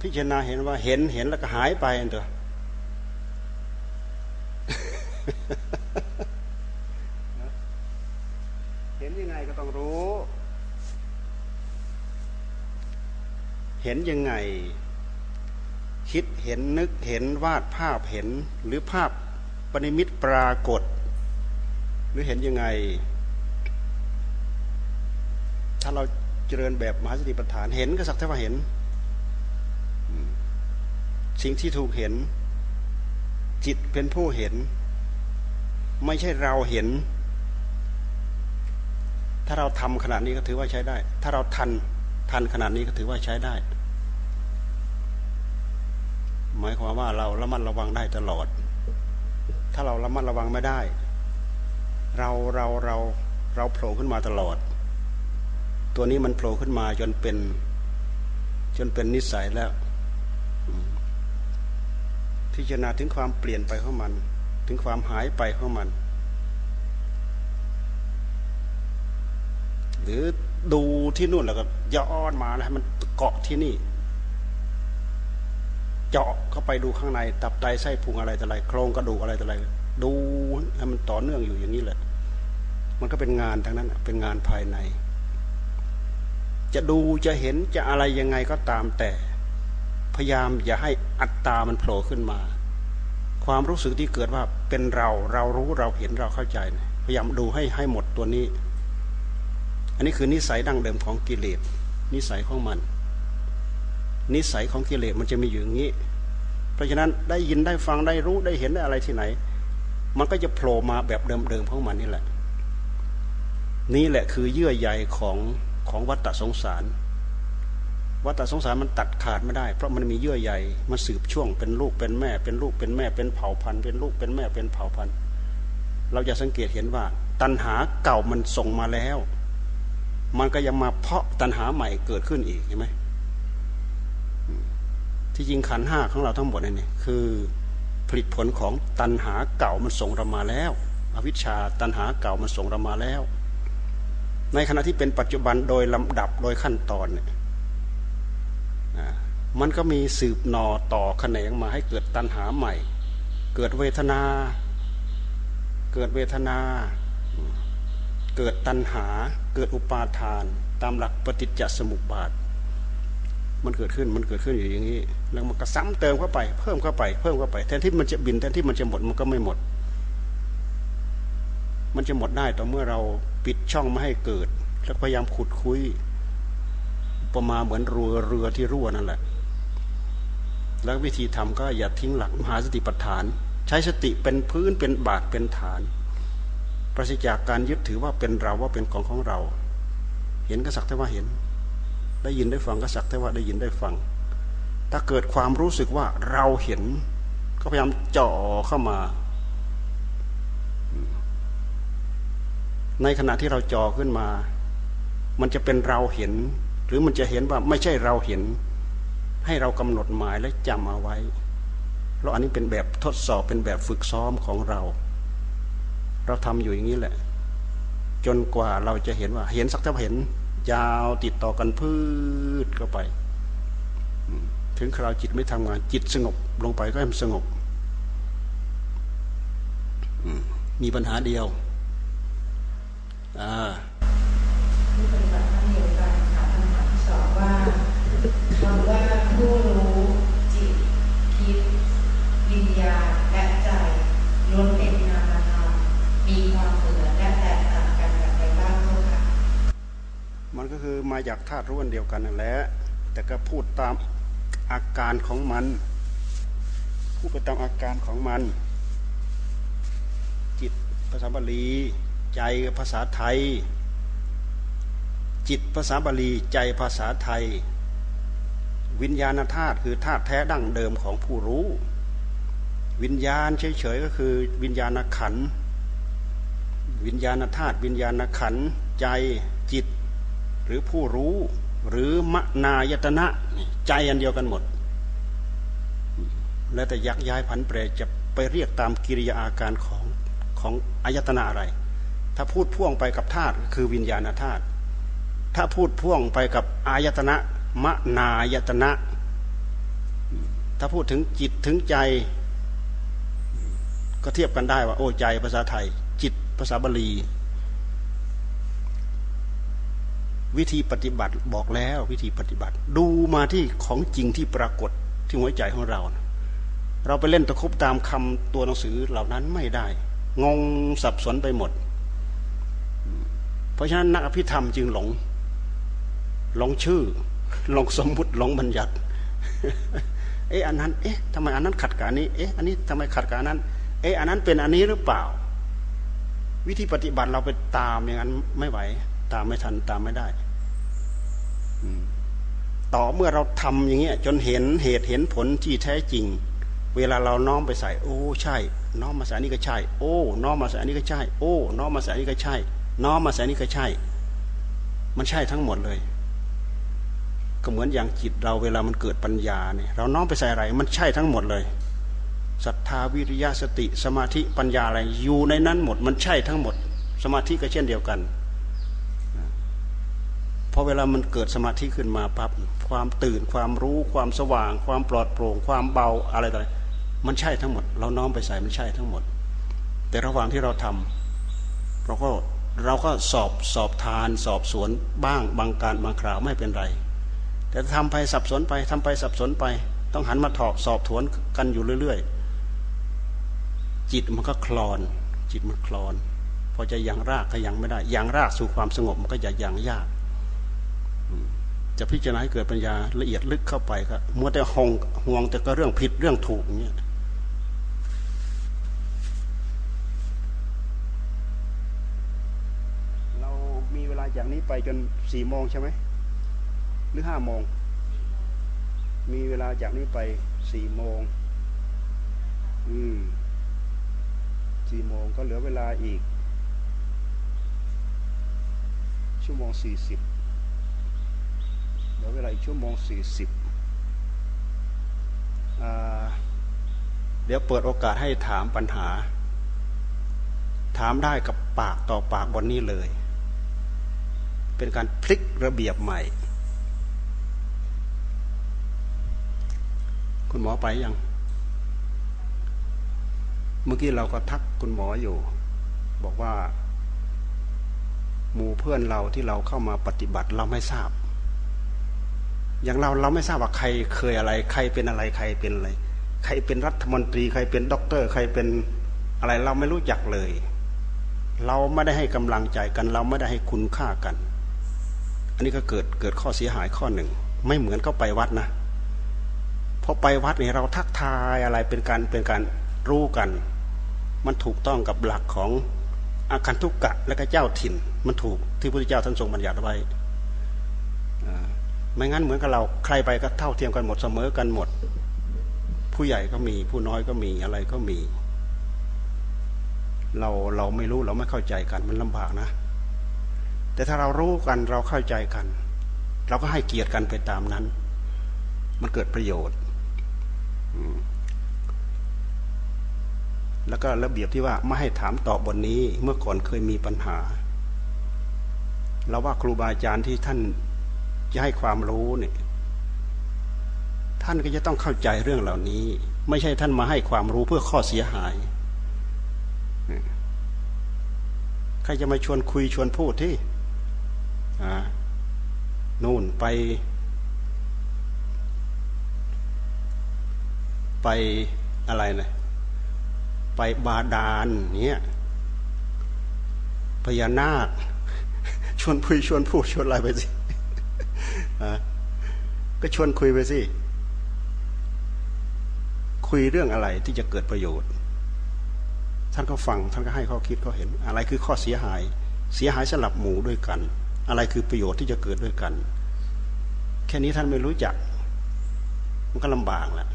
พิจารณาเห็นว่าเห็นเห็นแล้วก็หายไปอันเถอะเห็นยังไงก็ต้องรู้ เห็นยังไง คิดเห็นนึกเห็นวาดภาพเห็นหรือภาพปณิมิตปรากฏ หรือเห็นยังไง ถ้าเราเจริญแบบมหาสติปัฏฐานเห็นก็สักแต่ว่าเห็น สิ่งที่ถูกเห็น จิตเป็นผู้เห็น ไม่ใช่เราเห็น ถ้าเราทำขนาดนี้ก็ถือว่าใช้ได้ ถ้าเราทันทันขนาดนี้ก็ถือว่าใช้ได้ หมายความว่าเราระมัดระวังได้ตลอด ถ้าเราระมัดระวังไม่ได้ เราเราเราเราโผล่ขึ้นมาตลอด ตัวนี้มันโผล่ขึ้นมาจนเป็น จนเป็นนิสัยแล้ว พิจารณาถึงความเปลี่ยนไปของมัน ถึงความหายไปของมัน หรือดูที่นู่นแล้วก็ย้อนมาแล้วมันเกาะที่นี่ เจาะเข้าไปดูข้างใน ตับไตไส้พุงอะไรต่ออะไรโครงกระดูกอะไรต่ออะไร ดูให้มันต่อเนื่องอยู่อย่างนี้แหละ มันก็เป็นงานทั้งนั้นเป็นงานภายใน จะดูจะเห็นจะอะไรยังไงก็ตามแต่ พยายามอย่าให้ อัตตามันโผล่ขึ้นมา ความรู้สึกที่เกิดว่าเป็นเราเรารู้เราเห็นเราเข้าใจ พยายามดูให้ให้หมดตัวนี้ อันนี้คือนิสัยดั้งเดิมของกิเลสนิสัยของมัน นิสัยของกิเลสมันจะมีอยู่อย่างนี้ เพราะฉะนั้นได้ยินได้ฟังได้รู้ได้เห็นได้อะไรที่ไหน มันก็จะโผล่มาแบบเดิมๆของมันนี่แหละ นี่แหละคือเยื่อใยของของวัฏสงสาร วัฏสงสารมันตัดขาดไม่ได้ เพราะมันมีเยื่อใยมันสืบช่วงเป็นลูกเป็นแม่ เป็นลูกเป็นแม่เป็นเผ่าพันธุ์เป็นลูกเป็นแม่เป็นเผ่าพันธุ์เราจะสังเกตเห็นว่า ตัณหาเก่ามันส่งมาแล้ว มันก็ยังมาเพาะตัณหาใหม่เกิดขึ้นอีกเห็นไหมที่จริงขันห้าของเราทั้งหมดนี่คือผลิตผลของตัณหาเก่ามันส่งเรามาแล้ว อวิชชาตัณหาเก่ามันส่งเรามาแล้ว ในขณะที่เป็นปัจจุบันโดยลำดับโดยขั้นตอนเนี่ย มันก็มีสืบหนอต่อแขนงมาให้เกิดตัณหาใหม่ เกิดเวทนา เกิดเวทนา เกิดตัณหา เกิดอุปาทาน ตามหลักปฏิจจสมุปบาท มันเกิดขึ้น มันเกิดขึ้นอยู่อย่างนี้ แล้วมันก็ซ้ำเติมเข้าไป เพิ่มเข้าไป เพิ่มเข้าไป แทนที่มันจะบิน แทนที่มันจะหมด มันก็ไม่หมด มันจะหมดได้ต่อเมื่อเราปิดช่องไม่ให้เกิด แล้วพยายามขุดคุย ประมาเหมือนเรือเรือที่รั่วนั่นแหละ แล้ววิธีทำก็อย่าทิ้งหลักมหาสติปัฏฐาน ใช้สติเป็นพื้นเป็นบาทเป็นฐานปราศจากการยึดถือว่าเป็นเราว่าเป็นของของเรา เห็นก็สักแต่ว่าเห็น ได้ยินได้ฟังก็สักแต่ว่าได้ยินได้ฟัง ถ้าเกิดความรู้สึกว่าเราเห็น ก็พยายามจ่อเข้ามา ในขณะที่เราจ่อขึ้นมา มันจะเป็นเราเห็น รือมันจะเห็นว่าไม่ใช่เราเห็น ให้เรากำหนดหมายและจำเอาไว้ เพราะอันนี้เป็นแบบทดสอบเป็นแบบฝึกซ้อมของเรา เราทำอยู่อย่างนี้แหละ จนกว่าเราจะเห็นว่า เห็นสักเท่าเห็น ยาวติดต่อกันพืชเข้าไป ถึงคราวจิตไม่ทำงานจิตสงบ ลงไปก็ให้มันสงบมีปัญหาเดียวอ่า ก็คือมาจากธาตุรู้อันเดียวกันนั่นแหละแต่ก็พูดตามอาการของมัน พูดไปตามอาการของมัน จิตภาษาบาลีใจภาษาไทย จิตภาษาบาลีใจภาษาไทย วิญญาณธาตุคือธาตุแท้ดั้งเดิมของผู้รู้ วิญญาณเฉยๆก็คือวิญญาณขัน วิญญาณธาตุวิญญาณขันใจ รือผู้รู้หรือมนายตนะใจอันเดียวกันหมด แล้วแต่ยักย้ายผันเปรจะไปเรียกตามกิริยาอาการของของอายตนะอะไร ถ้าพูดพ่วงไปกับธาตุคือวิญญาณธาตุถ้าพูดพ่วงไปกับอายตนะมนายตนะ ถ้าพูดถึงจิตถึงใจ ก็เทียบกันได้ว่า โอ้ใจภาษาไทย จิตภาษาบาลี วิธีปฏิบัติบอกแล้ววิธีปฏิบัติ ดูมาที่ของจริงที่ปรากฏที่หัวใจของเรา เราไปเล่นตะคุบตามคำตัวหนังสือเหล่านั้นไม่ได้ งงสับสนไปหมด เพราะฉะนั้นนักอภิธรรมจึงหลง หลงชื่อ หลงสมมุติหลงบัญญัติ เอ๊ะอันนั้น เอ๊ะทำไมอันนั้นขัดกับอันนี้ เอ๊ะอันนี้ทำไมขัดกับอันนั้น เอ๊ะอันนั้นเป็นอันนี้หรือเปล่า วิธีปฏิบัติเราไปตามอย่างนั้นไม่ไหว ตามไม่ทันตามไม่ได้ต่อเมื่อเราทำอย่างเงี้ย จนเห็นเหตุเห็นผลที่แท้จริง เวลาเราน้อมไปใส่ โอ้ ใช่ น้อมมาใส่นี่ก็ใช่ โอ้น้อมมาใส่นี่ก็ใช่ โอ้น้อมมาใส่นี่ก็ใช่ น้อมมาใส่นี่ก็ใช่ มันใช่ทั้งหมดเลย ก็เหมือนอย่างจิตเราเวลามันเกิดปัญญาเนี่ย เราน้อมไปใส่อะไร มันใช่ทั้งหมดเลยศรัทธาวิริยะสติ สมาธิปัญญาอะไรอยู่ในนั้นหมด มันใช่ทั้งหมด สมาธิก็เช่นเดียวกัน พอเวลามันเกิดสมาธิขึ้นมาปั๊บความตื่นความรู้ความสว่าง ความปลอดโปร่ง ความเบาอะไรต่างมันใช่ทั้งหมด เราน้อมไปใส่มันใช่ทั้งหมด แต่ระหว่างที่เราทำเราก็เราก็สอบสอบทานสอบสวนบ้างบางการบางคราวไม่เป็นไร แต่ทำไปสับสนไปทำไปสับสนไป ต้องหันมาถอกสอบถวนกันอยู่เรื่อย ๆ จิตมันก็คลอน จิตมันคลอน พอจะยังรากก็ยังไม่ได้ยังรากสู่ความสงบมันก็จะยังยาก จะพิจารณาให้เกิดปัญญาละเอียดลึกเข้าไปก็มัวแต่หงห่วงแต่ก็เรื่องผิดเรื่องถูกเนี่ยเรามีเวลาจากนี้ไปจนสี่โมงใช่ไหมหรือห้าโมง มีเวลาจากนี้ไปสี่โมง อืมสี่โมงก็เหลือเวลาอีก ชั่วโมงสี่สิบ ลือเวลาอีกชั่วโมงสี่สิบเดี๋ยวเปิดโอกาสให้ถามปัญหา ถามได้กับปากต่อปากบนนี้เลย เป็นการพลิกระเบียบใหม่ คุณหมอไปยัง เมื่อกี้เราก็ทักคุณหมออยู่ บอกว่าหมู่เพื่อนเราที่เราเข้ามาปฏิบัติเราไม่ทราบ อย่างเราเราไม่ทราบว่าใครเคยอะไร ใครเป็นอะไรใครเป็นอะไร ใครเป็นรัฐมนตรี ใครเป็นด็อกเตอร์ ใครเป็นอะไรเราไม่รู้จักเลย เราไม่ได้ให้กำลังใจกัน เราไม่ได้ให้คุณค่ากัน อันนี้ก็เกิดเกิดข้อเสียหายข้อหนึ่ง ไม่เหมือนเข้าไปวัดนะพอไปวัดนี่เราทักทายอะไรเป็นการเป็นการรู้กัน มันถูกต้องกับหลักของอาการทุกกะและก็เจ้าถิ่น มันถูกที่พระพุทธเจ้าท่านทรงบัญญัติไว้ ไม่งั้นเหมือนกับเราใครไปก็เท่าเทียมกันหมดเสมอกันหมด ผู้ใหญ่ก็มี ผู้น้อยก็มีอะไรก็มี เราเราไม่รู้เราไม่เข้าใจกันมันลำบากนะ แต่ถ้าเรารู้กันเราเข้าใจกัน เราก็ให้เกียรติกันไปตามนั้น มันเกิดประโยชน์แล้วก็ระเบียบที่ว่าไม่ให้ถามตอบบนนี้ เมื่อก่อนเคยมีปัญหาเราว่าครูบาอาจารย์ที่ท่าน จะให้ความรู้เนี่ยท่านก็จะต้องเข้าใจเรื่องเหล่านี้ ไม่ใช่ท่านมาให้ความรู้เพื่อข้อเสียหายใครจะมาชวนคุยชวนพูดที่นู่นไป ไปอะไรนะไปบาดาลเนี่ยพญานาค ชวนคุยชวนพูดชวนอะไรไปสิ ก็ชวนคุยไปสิ คุยเรื่องอะไรที่จะเกิดประโยชน์ ท่านก็ฟัง ท่านก็ให้ข้อคิดข้อเห็น อะไรคือข้อเสียหาย เสียหายสลับหมู่ด้วยกัน อะไรคือประโยชน์ที่จะเกิดด้วยกัน แค่นี้ท่านไม่รู้จัก มันก็ลำบากแหละ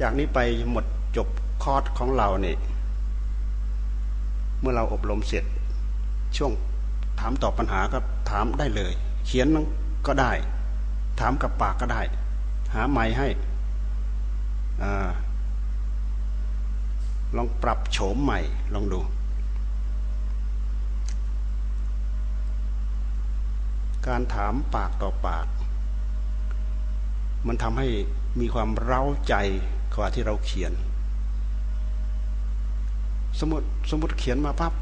จากนี้ไปหมดจบคอร์สของเราเนี่ยเมื่อเราอบรมเสร็จ ช่วงถามตอบปัญหาก็ถามได้เลย เขียนก็ได้ ถามกับปากก็ได้ หาไม้ให้ลองปรับโฉมใหม่ลองดู การถามปากต่อปาก มันทำให้มีความเร้าใจ กว่าที่เราเขียน สมมติสมมติเขียนมาปั๊บ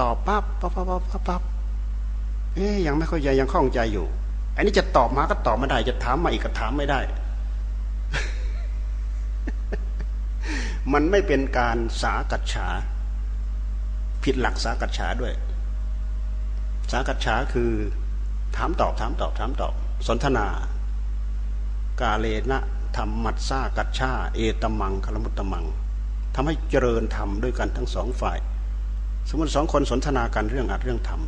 ตอบปั๊บปั๊บปั๊บปั๊บปั๊บเอ๊ยยังไม่เข้าใจยังข้องใจอยู่ อันนี้จะตอบมาก็ตอบไม่ได้ จะถามมาอีกก็ถามไม่ได้ มันไม่เป็นการสากัดฉา ผิดหลักสากัดฉาด้วย สากัดฉาคือถามตอบถามตอบถามตอบ สนทนา กาเลนะ ธรรมมัดซากัดชาเอตมังคลมุตตมังทำให้เจริญธรรมด้วยกันทั้งสองฝ่าย สมมติสองคนสนทนากันเรื่องอัดเรื่องธรรม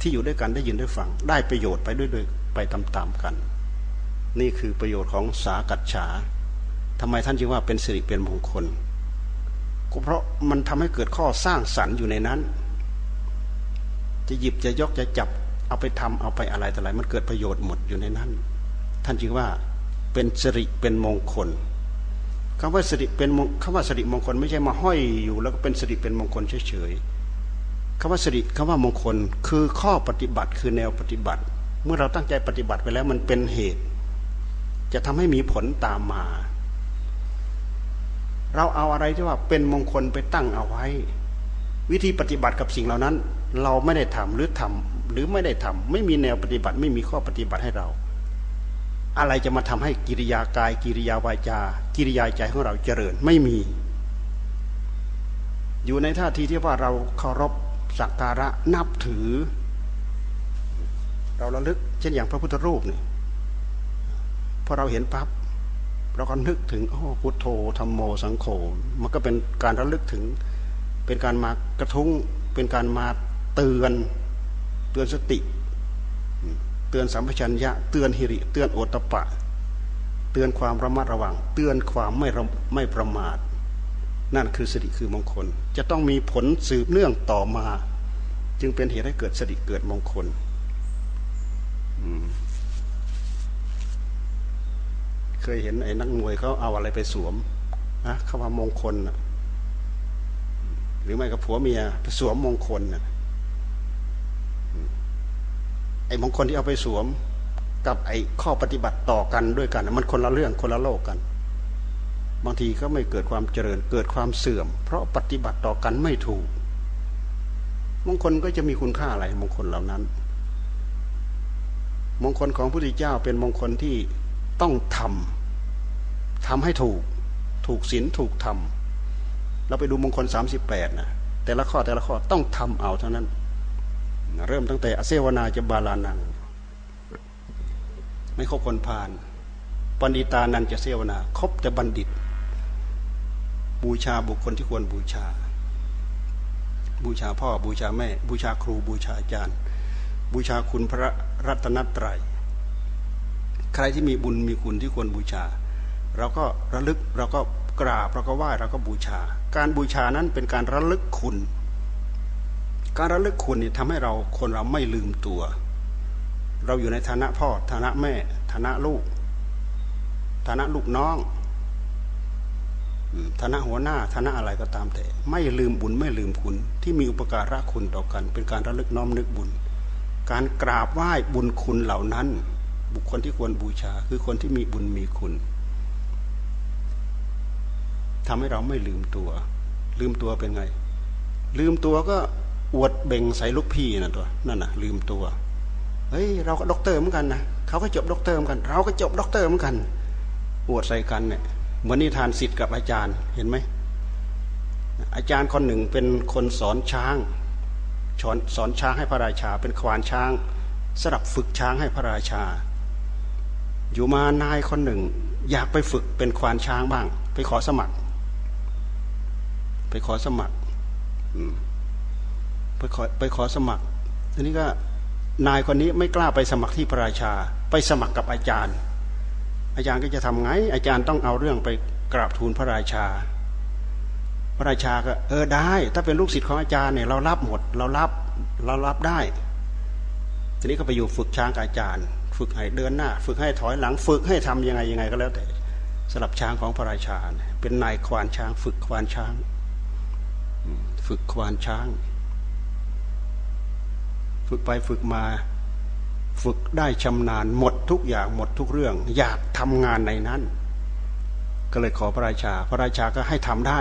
ที่อยู่ด้วยกันได้ยินได้ฟัง ได้ประโยชน์ไปด้วยยไปตามๆกัน นี่คือประโยชน์ของสากัดฉาทำไมท่านจึงว่าเป็นสิริเป็นมงคลก็เพราะมันทำให้เกิดข้อสร้างสรรค์อยู่ในนั้น จะหยิบจะยกจะจับเอาไปทำเอาไปอะไรแต่อะไรมันเกิดประโยชน์หมดอยู่ในนั้น ท่านจึงว่า เป็นสิริเป็นมงคลคำว่าสิริเป็นคำว่าสิริมงคล ไม่ใช่มาห้อยอยู่ แล้วก็เป็นสิริเป็นมงคลเฉยๆคำว่าสิริคำว่ามงคลคือข้อปฏิบัติคือแนวปฏิบัติ เมื่อเราตั้งใจปฏิบัติไปแล้วมันเป็นเหตุ จะทำให้มีผลตามมา เราเอาอะไรที่ว่าเป็นมงคลไปตั้งเอาไว้ วิธีปฏิบัติกับสิ่งเหล่านั้น เราไม่ได้ทำหรือทำหรือไม่ได้ทำไม่มีแนวปฏิบัติ ไม่มีข้อปฏิบัติให้เรา อะไรจะมาทำให้กิริยากาย กิริยาวาจา กิริยาใจของเราเจริญไม่มี อยู่ในท่าทีที่ว่าเราเคารพสักการะนับถือ เราระลึก เช่นอย่างพระพุทธรูปนี่พอเราเห็นปั๊บเราก็นึกถึงโอ้พุทโธธรรมโมสังโฆมันก็เป็นการระลึกถึง เป็นการมากระทุ้งเป็นการมาเตือนเตือนสติ ตือนสัมปชัญญะ เตือนหิริ เตือนโอตปะ เตือนความระมัดระวัง เตือนความไม่ไม่ประมาท นั่นคือสติคือมงคล จะต้องมีผลสืบเนื่องต่อมา จึงเป็นเหตุให้เกิดสติเกิดมงคลเคยเห็นไอ้นักมวยเขาเอาอะไรไปสวมนะคำว่ามงคลหรือไม่กับผัวเมียไปสวมมงคลนะ ไอ้มงคลที่เอาไปสวมกับไอ้ข้อปฏิบัติต่อกันด้วยกัน มันคนละเรื่องคนละโลกกัน บางทีก็ไม่เกิดความเจริญเกิดความเสื่อม เพราะปฏิบัติต่อกันไม่ถูก มงคลก็จะมีคุณค่าอะไรมงคลเหล่านั้น มงคลของพระพุทธเจ้าเป็นมงคลที่ต้องทำทำให้ถูก ถูกศีลถูกธรรมเราไปดูมงคลสามสิบแปดนะแต่ละข้อแต่ละข้อต้องทำเอาเท่านั้น เริ่มตั้งแต่อเซวนาจะบาลานัง ไม่คบคนพาลปันดิตานันจะเสวนาคบแต่บัณฑิต บูชาบุคคลที่ควรบูชา บูชาพ่อบูชาแม่ บูชาครูบูชาอาจารย์ บูชาคุณพระรัตนตรัยใครที่มีบุญมีคุณที่ควรบูชา เราก็ระลึกเราก็กราบเราก็ไหว้เราก็บูชา การบูชานั้นเป็นการระลึกคุณ การระลึกคุณนี่ทำให้เราคนเราไม่ลืมตัว เราอยู่ในฐานะพ่อฐานะแม่ ฐานะลูก ฐานะลูกน้องฐานะหัวหน้าฐานะอะไรก็ตามแต่ ไม่ลืมบุญไม่ลืมคุณ ที่มีอุปการะคุณต่อกัน เป็นการระลึกน้อมนึกบุญ การกราบไหว้บุญคุณเหล่านั้น บุคคลที่ควรบูชา คือคนที่มีบุญมีคุณทำให้เราไม่ลืมตัว ลืมตัวเป็นไง ลืมตัวก็ อวดเบ่งใส่ลูกพี่นะตัวนั่นน่ะ ลืมตัวเฮ้ยเราก็ด็อกเตอร์เหมือนกันนะเขาก็จบด็อกเตอร์เหมือนกัน เราก็จบด็อกเตอร์เหมือนกันอวดใส่กันเนี่ยเหมือนนิทานศิษย์กับอาจารย์เห็นไหมอาจารย์คนหนึ่งเป็นคนสอนช้างสอนสอนช้างให้พระราชา เป็นควานช้างสลับฝึกช้างให้พระราชา อยู่มานายคนหนึ่ง อยากไปฝึกเป็นควานช้างบ้าง ไปขอสมัคร ไปขอสมัคร อืม ไปขอไปขอสมัครทีนี้ก็นายคนนี้ไม่กล้าไปสมัครที่พระราชา ไปสมัครกับอาจารย์ อาจารย์ก็จะทำไง อาจารย์ต้องเอาเรื่องไปกราบทูลพระราชา พระราชาก็เออได้ ถ้าเป็นลูกศิษย์ของอาจารย์เนี่ยเรารับหมด เรารับเรารับได้ ทีนี้ก็ไปอยู่ฝึกช้างกับอาจารย์ ฝึกให้เดินหน้า ฝึกให้ถอยหลัง ฝึกให้ทํำยังไงยังไงก็แล้วแต่สลับช้างของพระราชา เป็นนายควานช้าง ฝึกควานช้าง ฝึกควานช้าง ฝึกไปฝึกมา ฝึกได้ชำนาญหมดทุกอย่างหมดทุกเรื่อง อยากทำงานในนั้น ก็เลยขอพระราชา พระราชาก็ให้ทำได้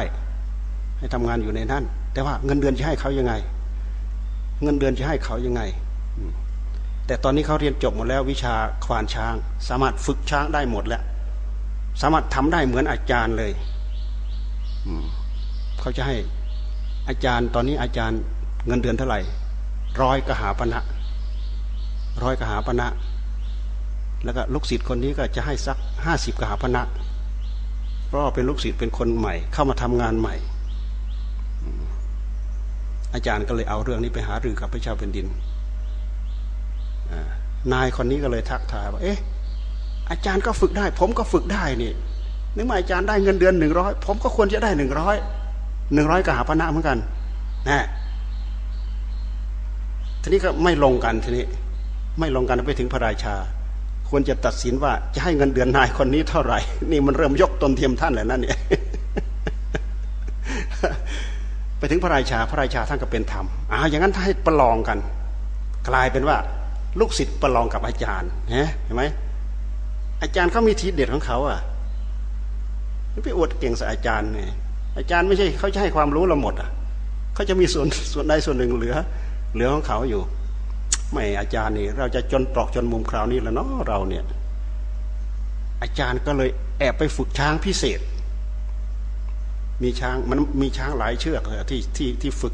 ให้ทำงานอยู่ในนั้น แต่ว่าเงินเดือนจะให้เขายังไง เงินเดือนจะให้เขายังไง แต่ตอนนี้เขาเรียนจบหมดแล้ววิชาควานช้าง สามารถฝึกช้างได้หมดแล้ว สามารถทำได้เหมือนอาจารย์เลยเขาจะให้อาจารย์ตอนนี้อาจารย์เงินเดือนเท่าไหร่ ร้อยกหาปณะร้อยกหาปณะแล้วก็ลูกศิษย์คนนี้ก็จะให้สักห้าสิบกหาปณะเพราะเป็นลูกศิษย์เป็นคนใหม่ เข้ามาทำงานใหม่ อาจารย์ก็เลยเอาเรื่องนี้ไปหารือกับพระเจ้าแผ่นดินนายคนนี้ก็เลยทักทายว่าเอ๊ะอาจารย์ก็ฝึกได้ ผมก็ฝึกได้นี่นึกว่าอาจารย์ได้เงินเดือนหนึ่งร้อยผมก็ควรจะได้หนึ่งร้อยหนึ่งร้อยกหาพนะเหมือนกันนะ ทีนี้ก็ไม่ลงกันทีนี้ ไม่ลงกันไปถึงพระราชา ควรจะตัดสินว่าจะให้เงินเดือนนายคนนี้เท่าไหร่ นี่มันเริ่มยกตนเทียมท่านแล้วนั่นเนี่ยไปถึงพระราชา พระราชาท่านก็เป็นธรรมอ้าวอย่างนั้นถ้าให้ประลองกัน กลายเป็นว่า ลูกศิษย์ประลองกับอาจารย์เห็นไหมอาจารย์เขามีทีเด็ดของเขาอะไม่ไปอวดเก่งใส่อาจารย์เนี่ยอาจารย์ไม่ใช่เขาจะให้ความรู้เราหมดอะเขาจะมีส่วนส่วนใดส่วนหนึ่งเหลือ เหลือของเขาอยู่ ไม่อาจารย์นี่ เราจะจนตรอกจนมุมคราวนี้แล้วเนาะเราเนี่ย อาจารย์ก็เลยแอบไปฝึกช้างพิเศษ มีช้างมันมีช้างหลายเชือกที่ที่ที่ฝึก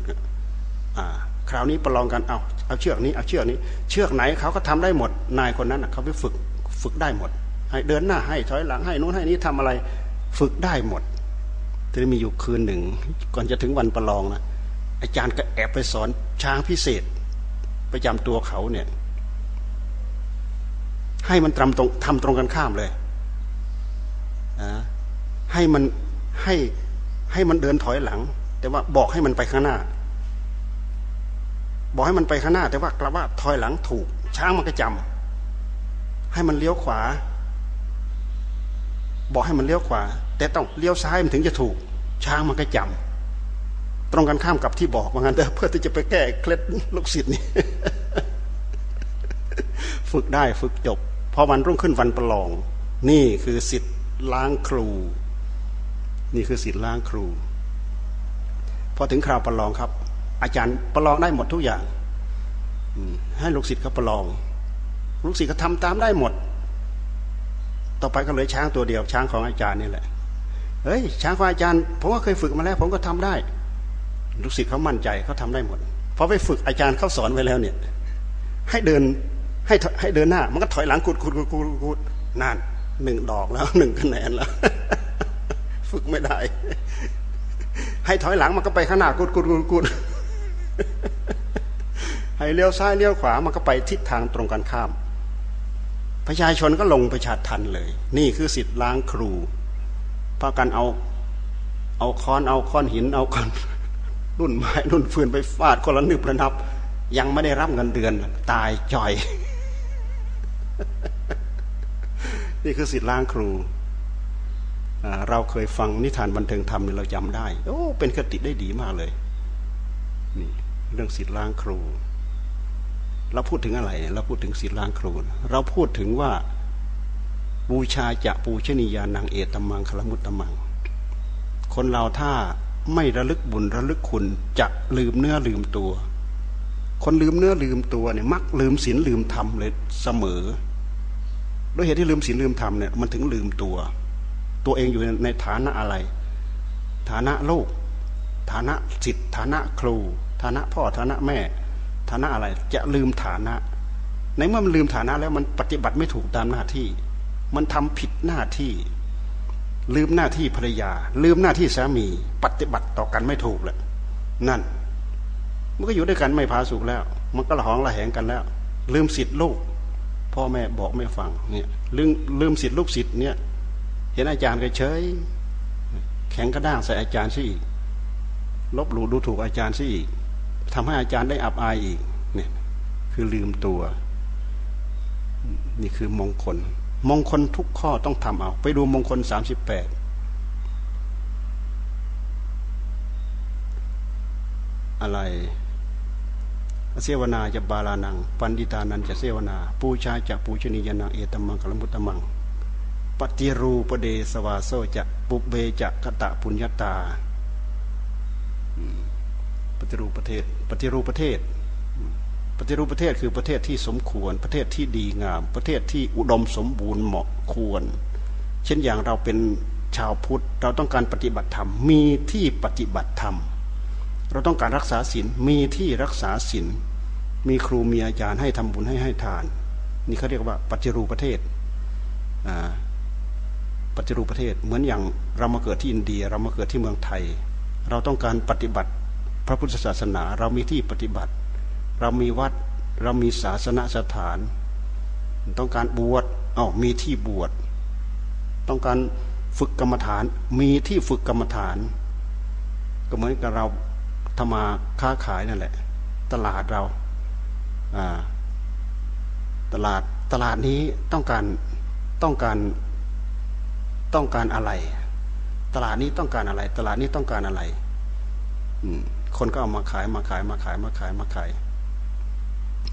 อ่าคราวนี้ประลองกันเอาเอาเชือกนี้เอาเชือกนี้ เชือกไหนเขาก็ทำได้หมด นายคนนั้นเขาไปฝึกฝึกได้หมด ให้เดินหน้าให้ถอยหลังให้นู้นให้นี้ทำอะไร ฝึกได้หมดทีนี้มีอยู่คืนหนึ่ง ก่อนจะถึงวันประลองนะ อาจารย์ก็แอบไปสอนช้างพิเศษ ประจำตัวเขาเนี่ย ให้มันทำตรงทำตรงกันข้ามเลยให้มันให้ให้มันเดินถอยหลัง แต่ว่าบอกให้มันไปข้างหน้า บอกให้มันไปข้างหน้า แต่ว่ากลับว่าถอยหลังถูก ช้างมันก็จำให้มันเลี้ยวขวา บอกให้มันเลี้ยวขวา แต่ต้องเลี้ยวซ้ายมันถึงจะถูก ช้างมันก็จำ ตรงกันข้ามกับที่บอกว่างั้นเพื่อที่จะไปแก้เคล็ดลูกศิษย์นี่ฝึกได้ฝึกจบพอวันรุ่งขึ้นวันประลอง นี่คือสิทธิ์ล้างครู นี่คือสิทธิ์ล้างครู พอถึงคราวประลองครับ อาจารย์ประลองได้หมดทุกอย่างให้ลูกศิษย์เขาประลอง ลูกศิษย์เขาทำตามได้หมด ต่อไปก็เลยช้างตัวเดียวช้างของอาจารย์นี่แหละเฮ้ยช้างของอาจารย์ผมก็เคยฝึกมาแล้ว ผมก็ทำได้ ลูกศิษย์เขามั่นใจเขาทาได้หมดพอไปฝึกอาจารย์เขาสอนไว้แล้วเนี่ย ให้เดินให้ให้เดินหน้า มันก็ถอยหลังกุดกุดกุดกุดกุดนั่นหนึ่งดอกแล้วหนึ่งคะแนนแล้ว ฝึกไม่ได้ ให้ถอยหลังมันก็ไปข้างหน้ากุดกุดกุดกุดให้เลี้ยวซ้ายเลี้ยวขวามันก็ไปทิศทางตรงกันข้าม ประชาชนก็ลงประชาทันเลย นี่คือสิทธิ์ล้างครูพากันเอา เอาค้อนเอาค้อนหินเอาค้อน รุ่นไม้รุ่นฟืนไปฟาดคนละนึบระนับ ยังไม่ได้รับเงินเดือน ตายจ่อย นี่คือสิทธิ์ล้างครู เราเคยฟังนิทานบันเทิงธรรมเราจำได้ โอ้ เป็นคติได้ดีมากเลย นี่เรื่องศีลล้างครู เราพูดถึงอะไร เราพูดถึงศีลล้างครู เราพูดถึงว่าบูชาจะปูชนียานังเอตมังคลมุตตมัง คนเราถ้า ไม่ระลึกบุญระลึกคุณจะลืมเนื้อลืมตัว คนลืมเนื้อลืมตัวเนี่ยมักลืมศีลลืมธรรมเลยเสมอด้วยเหตุที่ลืมศีลลืมธรรมเนี่ยมันถึงลืมตัว ตัวเองอยู่ในฐานะอะไร ฐานะโลก ฐานะสิทธิฐานะครู ฐานะพ่อฐานะแม่ ฐานะอะไรจะลืมฐานะ ในเมื่อมันลืมฐานะแล้วมันปฏิบัติไม่ถูกตามหน้าที่ มันทำผิดหน้าที่ ลืมหน้าที่ภรรยา ลืมหน้าที่สามี ปฏิบัติต่อกันไม่ถูกเลยนั่น มันก็อยู่ด้วยกันไม่พาสุขแล้ว มันก็ละหองละแหงกันแล้ว ลืมสิทธิ์ลูก พ่อแม่บอกไม่ฟังเนี่ยลืมลืมสิทธิ์ลูกสิทธิ์เนี่ย เห็นอาจารย์ก็เฉยแข็งกระด้างใส่อาจารย์ซะอีก ลบหลู่ดูถูกอาจารย์ซะอีกทำให้อาจารย์ได้อับอายอีก เนี่ย คือลืมตัว นี่คือมงคล มงคลทุกข้อต้องทำเอา ไปดูมงคลสามสิบแปดอะไรเสวนาจะบาลานัง ปันดิตานันจะเสวนา ปูชาจะปูชนียนังเอตมังกลมุตตมัง ปฏิรูปเดสวาโซจะปุเบจะกะตะปุญญาตา ปฏิรูปประเทศ ปฏิรูปประเทศ ปฏิรูปประเทศคือประเทศที่สมควร ประเทศที่ดีงาม ประเทศที่อุดมสมบูรณ์เหมาะควร เช่นอย่างเราเป็นชาวพุทธ เราต้องการปฏิบัติธรรม มีที่ปฏิบัติธรรม เราต้องการรักษาศีลมีที่รักษาศีลมีครูมีอาจารย์ให้ทำบุญให้ให้ทาน นี่เขาเรียกว่าปฏิรูปประเทศปฏิรูปประเทศเหมือนอย่างเรามาเกิดที่อินเดียเรามาเกิดที่เมืองไทย เราต้องการปฏิบัติพระพุทธศาสนา เรามีที่ปฏิบัติ เรามีวัดเรามีศาสนสถาน ต้องการบวชอ๋อมีที่บวชต้องการฝึกกรรมฐาน มีที่ฝึกกรรมฐาน ก็เหมือนกับเราทำมาค้าขายนั่นแหละ ตลาดเราตลาดตลาดนี้ต้องการต้องการต้องการอะไร ตลาดนี้ต้องการอะไร ตลาดนี้ต้องการอะไรคนก็เอามาขายมาขายมาขายมาขายมาขาย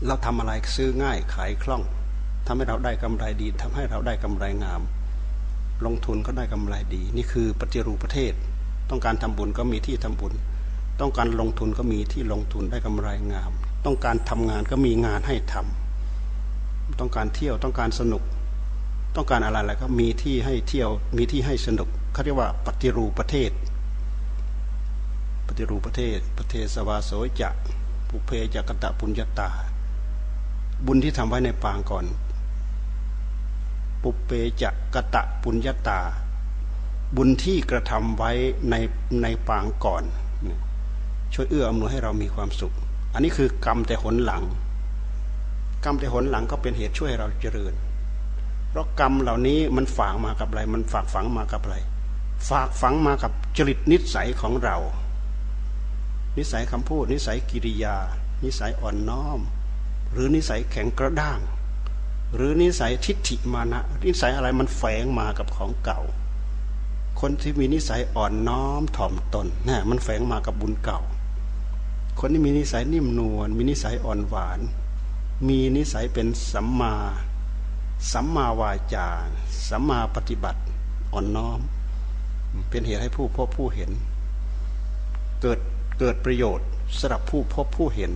เราทำอะไรซื้อง่ายขายคล่องทำให้เราได้กำไรดีทำให้เราได้กำไรงาม ลงทุนก็ได้กำไรดี นี่คือปฏิรูปประเทศ ต้องการทำบุญก็มีที่ทำบุญ ต้องการลงทุนก็มีที่ลงทุนได้กำไรงาม ต้องการทำงานก็มีงานให้ทำต้องการเที่ยวต้องการสนุก ต้องการอะไรแล้วก็มีที่ให้เที่ยวมีที่ให้สนุกเขาเรียกว่าปฏิรูปประเทศ ปฏิรูปประเทศ ประเทศสวาโสจะปุเพจักตะปุญญาตา บุญที่ทำไว้ในปางก่อน ปุเพจักะตะปุญญาตา บุญที่กระทำไว้ในในปางก่อน ช่วยเอื้ออำนวยให้เรามีความสุข อันนี้คือกรรมแต่หนหลัง กรรมแต่หนหลังก็เป็นเหตุช่วยให้เราเจริญ เพราะกรรมเหล่านี้มันฝากมากับอะไร มันฝากฝังมากับอะไร ฝากฝังมากับจริตนิสัยของเรา นิสัยคำพูด นิสัยกิริยา นิสัยอ่อนน้อม หรือนิสัยแข็งกระด้าง หรือนิสัยทิฏฐิมานะ นิสัยอะไรมันแฝงมากับของเก่า คนที่มีนิสัยอ่อนน้อมถ่อมตนนะมันแฝงมากับบุญเก่า คนที่มีนิสัยนิ่มนวลมีนิสัยอ่อนหวาน มีนิสัยเป็นสัมมาสัมมาวาจา สัมมาปฏิบัติ อ่อนน้อม เป็นเหตุให้ผู้พบผู้เห็น เกิดเกิดประโยชน์สำหรับผู้พบผู้เห็น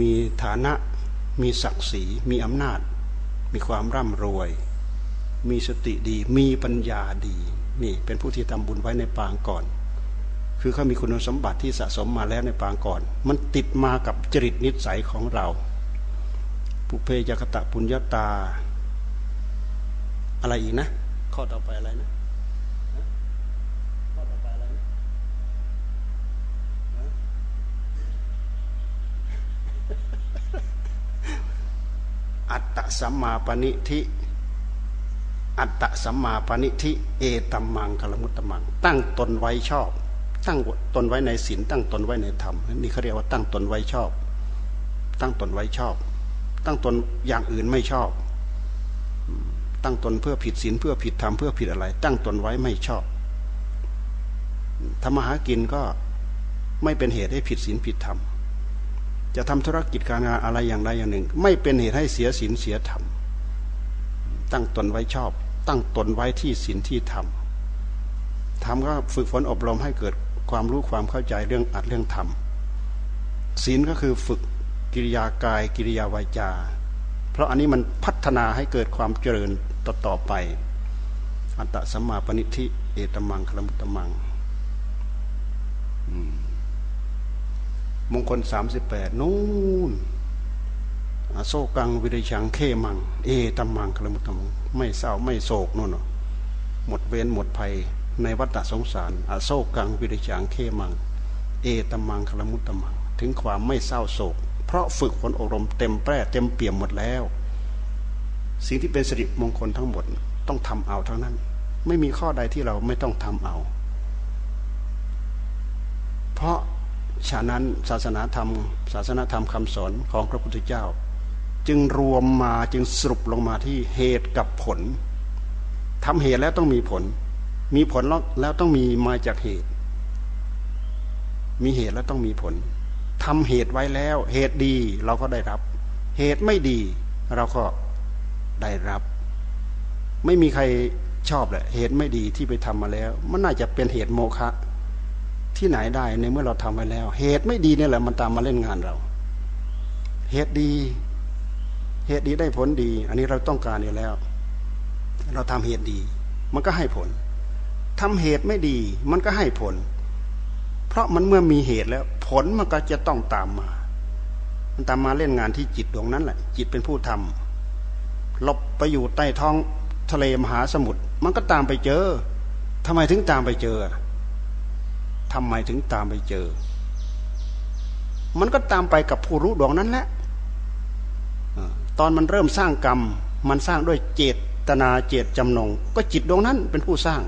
มีฐานะ มีศักดิ์ศรี มีอำนาจ มีความร่ำรวย มีสติดี มีปัญญาดี นี่เป็นผู้ที่ทำบุญไว้ในปางก่อน คือเขามีคุณสมบัติที่สะสมมาแล้วในปางก่อน มันติดมากับจริตนิสัยของเรา ปุเพยกตะปุญญาตา อะไรอีกนะ ข้อต่อไปอะไรนะ สัมมาปณิทิอัตตสัมมาปณิทิเอตัมมังคลมุตตมัง ตั้งตนไว้ชอบ ตั้งตนไว้ในศีลตั้งตนไว้ในธรรมนี่เขาเรียกว่าตั้งตนไว้ชอบ ตั้งตนไว้ชอบ ตั้งตนอย่างอื่นไม่ชอบ ตั้งตนเพื่อผิดศีลเพื่อผิดธรรมเพื่อผิดอะไร ตั้งตนไว้ไม่ชอบทำมาหากินก็ไม่เป็นเหตุให้ผิดศีลผิดธรรม จะทำธุรกิจการงานอะไรอย่างใดอย่างหนึ่ง ไม่เป็นเหตุให้เสียศีลเสียธรรม ตั้งตนไว้ชอบ ตั้งตนไว้ที่ศีลที่ธรรมทำก็ฝึกฝนอบรมให้เกิดความรู้ความเข้าใจเรื่องอัดเรื่องธรรมศีลก็คือฝึกกิริยากายกิริยาวาจา เพราะอันนี้มันพัฒนาให้เกิดความเจริญต่อตอไป อัตตสัมมาปณิธิเอตมังคลมุตตมัง อืม มงคลสามสิบแปดนู่นโศกังวิริชังเขมัง เอตัมมังคลมุตตมังไม่เศร้าไม่โศกนู่นหมดเวรหมดภัยในวัฏสงสารอโศกังวิริชังเขมัง เอตัมมังคลมุตตมัง ถึงความไม่เศร้าโศก เพราะฝึกฝนอบรมเต็มแปร่เต็มเปี่ยมหมดแล้ว สิ่งที่เป็นสิริมงคลทั้งหมดต้องทำเอาทั้งนั้น ไม่มีข้อใดที่เราไม่ต้องทำเอา เพราะ ฉะนั้นศาสนาธรรม ศาสนาธรรมคำสอนของพระพุทธเจ้า จึงรวมมาจึงสรุปลงมาที่เหตุกับผลทำเหตุแล้วต้องมีผล มีผลแล้วต้องมีมาจากเหตุ มีเหตุแล้วต้องมีผลทำเหตุไว้แล้ว เหตุดีเราก็ได้รับ เหตุไม่ดีเราก็ได้รับ ไม่มีใครชอบแหละเหตุไม่ดีที่ไปทำมาแล้ว มันน่าจะเป็นเหตุโมฆะ ที่ไหนได้ในเมื่อเราทำไว้แล้ว เหตุไม่ดีนี่แหละมันตามมาเล่นงานเรา เหตุดี เหตุดีได้ผลดี อันนี้เราต้องการอยู่แล้ว เราทำเหตุดี มันก็ให้ผลทำเหตุไม่ดี มันก็ให้ผล เพราะมันเมื่อมีเหตุแล้ว ผลมันก็จะต้องตามมา มันตามมาเล่นงานที่จิตดวงนั้นแหละ จิตเป็นผู้ทำหลบไปอยู่ใต้ท้องทะเลมหาสมุทรมันก็ตามไปเจอทำไมถึงตามไปเจอ ทำไมถึงตามไปเจอ มันก็ตามไปกับผู้รู้ดวงนั้นแหละตอนมันเริ่มสร้างกรรม มันสร้างด้วยเจตนาเจตจำนง ก็จิตดวงนั้นเป็นผู้สร้าง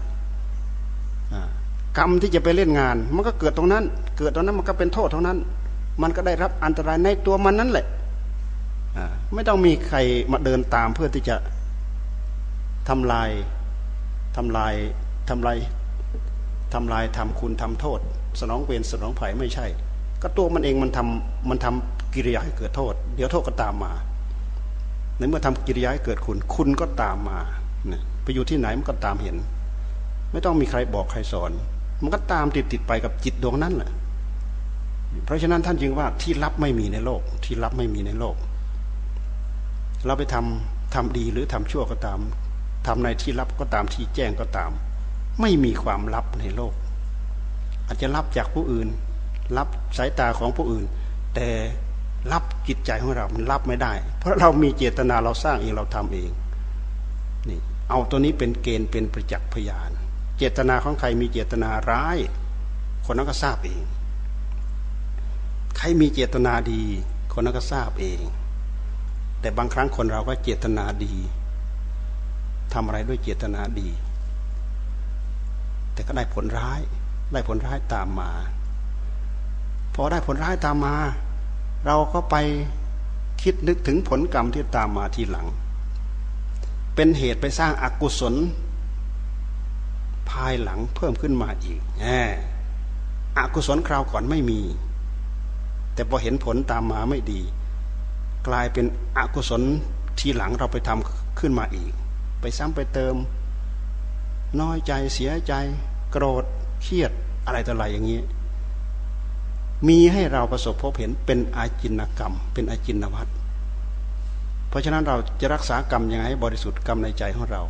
กรรมที่จะไปเล่นงาน มันก็เกิดตรงนั้น เกิดตรงนั้นมันก็เป็นโทษเท่านั้น มันก็ได้รับอันตรายในตัวมันนั่นแหละไม่ต้องมีใครมาเดินตามเพื่อที่จะทำลายทำลายทำลาย ทำลายทำคุณทำโทษ สนองเวรสนองภัยไม่ใช่ ก็ตัวมันเองมันทำมันทำกิริยาให้เกิดโทษ เดี๋ยวโทษก็ตามมาในเมื่อทำกิริยาให้เกิดคุณ คุณก็ตามมาเนี่ยไปอยู่ที่ไหนมันก็ตามเห็น ไม่ต้องมีใครบอกใครสอน มันก็ตามติดติดไปกับจิตดวงนั้นแหละเพราะฉะนั้นท่านจึงว่าที่ลับไม่มีในโลก ที่ลับไม่มีในโลก เราไปทำทำดีหรือทำชั่วก็ตามทำในที่ลับก็ตามที่แจ้งก็ตาม ไม่มีความลับในโลก อาจจะรับจากผู้อื่นรับสายตาของผู้อื่น แต่รับจิตใจของเรา มันรับไม่ได้ เพราะเรามีเจตนาเราสร้างเองเราทำเองนี่เอาตัวนี้เป็นเกณฑ์เป็นประจักษ์พยาน เจตนาของใครมีเจตนาร้าย คนนั้นก็ทราบเอง ใครมีเจตนาดี คนนั้นก็ทราบเอง แต่บางครั้งคนเราก็เจตนาดีทำอะไรด้วยเจตนาดี แต่ก็ได้ผลร้าย ได้ผลร้ายตามมา พอได้ผลร้ายตามมา เราก็ไปคิดนึกถึงผลกรรมที่ตามมาทีหลัง เป็นเหตุไปสร้างอากุศล ภายหลังเพิ่มขึ้นมาอีกแหมอกุศลคราวก่อนไม่มี แต่พอเห็นผลตามมาไม่ดี กลายเป็นอกุศลทีหลังเราไปทำขึ้นมาอีก ไปซ้ำไปเติม น้อยใจเสียใจ โกรธเครียดอะไรต่ออะไรอย่างนี้ มีให้เราประสบพบเห็นเป็นอาจินกรรม เป็นอาจินวัตรเพราะฉะนั้นเราจะรักษากรรมยังไงให้บริสุทธิ์กรรมในใจของเรา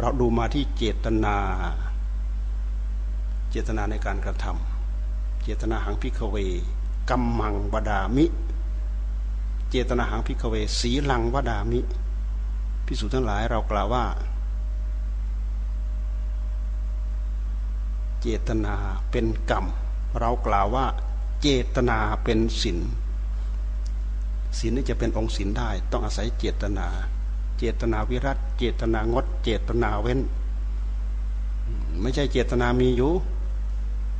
เราดูมาที่เจตนา เจตนาในการกระทำเจตนาหัง ภิกขะเวกัมมังวะทามิ เจตนาหัง ภิกขะเว สีลังวะทามิ ภิกษุทั้งหลายเรากล่าวว่า เจตนาเป็นกรรม เรากล่าวว่าเจตนาเป็นศีลศีลนี่จะเป็นองค์ศีลได้ ต้องอาศัยเจตนา เจตนาวิรัติเจตนางด เจตนาเว้น ไม่ใช่เจตนามีอยู่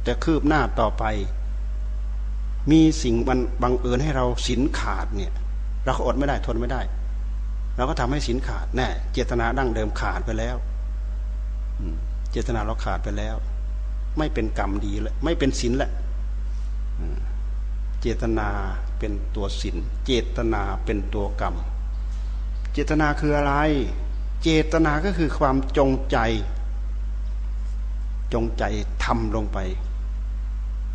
แต่คืบหน้าต่อไป มีสิ่งมันบังเอิญให้เราศีลขาดเนี่ย เราก็อดไม่ได้ทนไม่ได้ เราก็ทำให้ศีลขาดแน่เจตนาดั้งเดิมขาดไปแล้วเจตนาเราขาดไปแล้ว ไม่เป็นกรรมดีแล้วไม่เป็นศีลแล้วเจตนาเป็นตัวศีลเจตนาเป็นตัวกรรม เจตนาคืออะไร เจตนาก็คือความจงใจ จงใจทำลงไป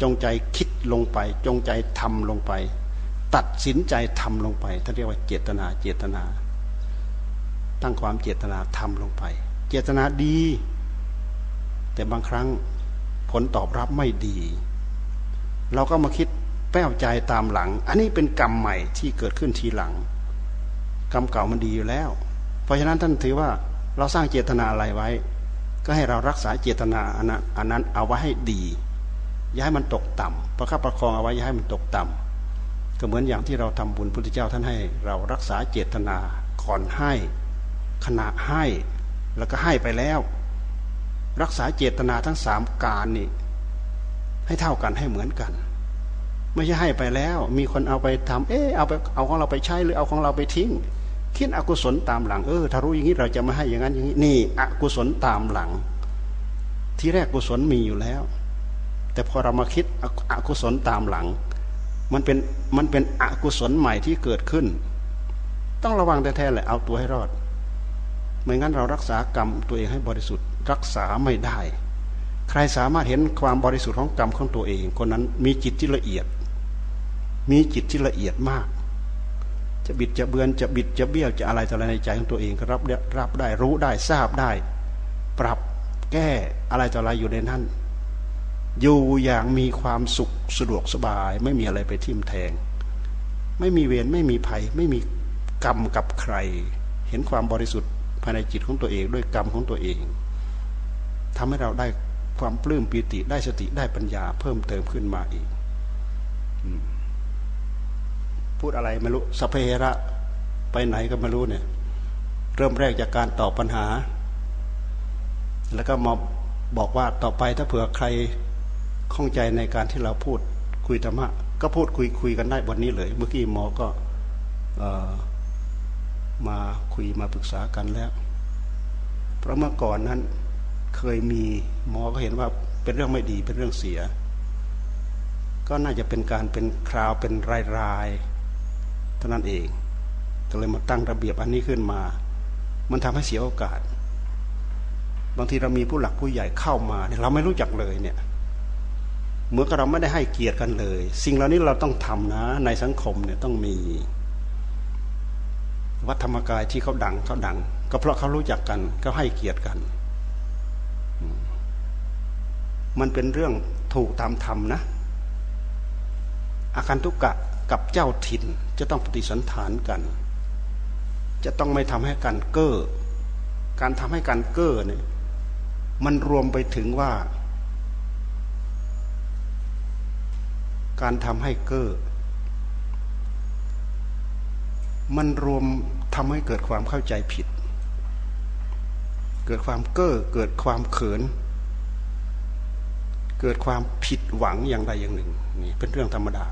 จงใจคิดลงไป จงใจทำลงไป ตัดสินใจทำลงไปท่านเรียกว่าเจตนาเจตนา ตั้งความเจตนาทำลงไป เจตนาดี แต่บางครั้ง ผลตอบรับไม่ดี เราก็มาคิดแป้วใจตามหลัง อันนี้เป็นกรรมใหม่ที่เกิดขึ้นทีหลัง กรรมเก่ามันดีอยู่แล้ว เพราะฉะนั้นท่านถือว่าเราสร้างเจตนาอะไรไว้ ก็ให้เรารักษาเจตนาอันนั้นอันนั้นเอาไว้ให้ดีอย่าให้มันตกต่ำประคับประคองเอาไว้อย่าให้มันตกต่ำก็เหมือนอย่างที่เราทำบุญพุทธเจ้าท่านให้ เรารักษาเจตนาก่อนให้ขณะให้แล้วก็ให้ไปแล้ว รักษาเจตนาทั้งสามการนี่ให้เท่ากันให้เหมือนกัน ไม่ใช่ให้ไปแล้ว มีคนเอาไปทำเออเอาไปเอาของเราไปใช้หรือเอาของเราไปทิ้งคิดอกุศลตามหลังเออถ้ารู้อย่างนี้เราจะไม่ให้อย่างนั้นอย่างนี้นี่ อกุศลตามหลัง ที่แรกกุศลมีอยู่แล้ว แต่พอเรามาคิดอกุศลตามหลัง มันเป็นมันเป็นอกุศลใหม่ที่เกิดขึ้น ต้องระวังแท้ๆแหละเอาตัวให้รอดไม่งั้นเรารักษากรรมตัวเองให้บริสุทธิ์ รักษาไม่ได้ ใครสามารถเห็นความบริสุทธิ์ของกรรมของตัวเอง คนนั้นมีจิตที่ละเอียด มีจิตที่ละเอียดมาก จะบิดจะเบือนจะบิดจะเบี้ยวจะอะไรต่ออะไรในใจของตัวเองก็รับรับได้รู้ได้ทราบได้ ปรับแก้อะไรต่ออะไรอยู่ในนั้นอยู่อย่างมีความสุขสะดวกสบาย ไม่มีอะไรไปทิ่มแทง ไม่มีเวรไม่มีภัย ไม่มีกรรมกับใคร เห็นความบริสุทธิ์ภายในจิตของตัวเองด้วยกรรมของตัวเอง ทำให้เราได้ความปลื้มปีติได้สติได้ปัญญาเพิ่มเติมขึ้นมาอีกพูดอะไรไม่รู้สเพระไปไหนก็ไม่รู้เนี่ย เริ่มแรกจากการตอบปัญหา แล้วก็มาบอกว่าต่อไปถ้าเผื่อใครข้องใจในการที่เราพูดคุยธรรมะก็พูดคุยคุยกันได้วันนี้เลย เมื่อกี้หมอก็มาคุยมาปรึกษากันแล้ว เพราะเมื่อก่อนนั้น เคยมีหมอก็เห็นว่าเป็นเรื่องไม่ดีเป็นเรื่องเสีย ก็น่าจะเป็นการเป็นคราวเป็นรายรายเท่านั้นเองก็เลยมาตั้งระเบียบอันนี้ขึ้นมา มันทำให้เสียโอกาส บางทีเรามีผู้หลักผู้ใหญ่เข้ามาเนี่ยเราไม่รู้จักเลยเนี่ย เหมือนกับเราไม่ได้ให้เกียรติกันเลย สิ่งเหล่านี้เราต้องทำนะ ในสังคมเนี่ยต้องมี วัดธรรมกายที่เขาดังเขาดัง ก็เพราะเขารู้จักกันก็ให้เกียรติกัน มันเป็นเรื่องถูกตามธรรมนะ อาการทุกกะกับเจ้าถิ่นจะต้องปฏิสันฐานกัน จะต้องไม่ทำให้กันเก้อการทำให้กันเก้อเนี่ยมันรวมไปถึงว่า การทำให้เก้อมันรวมทำให้เกิดความเข้าใจผิด เกิดความเก้อเกิดความเขิน เกิดความผิดหวังอย่างใดอย่างหนึ่งนี่เป็นเรื่องธรรมดา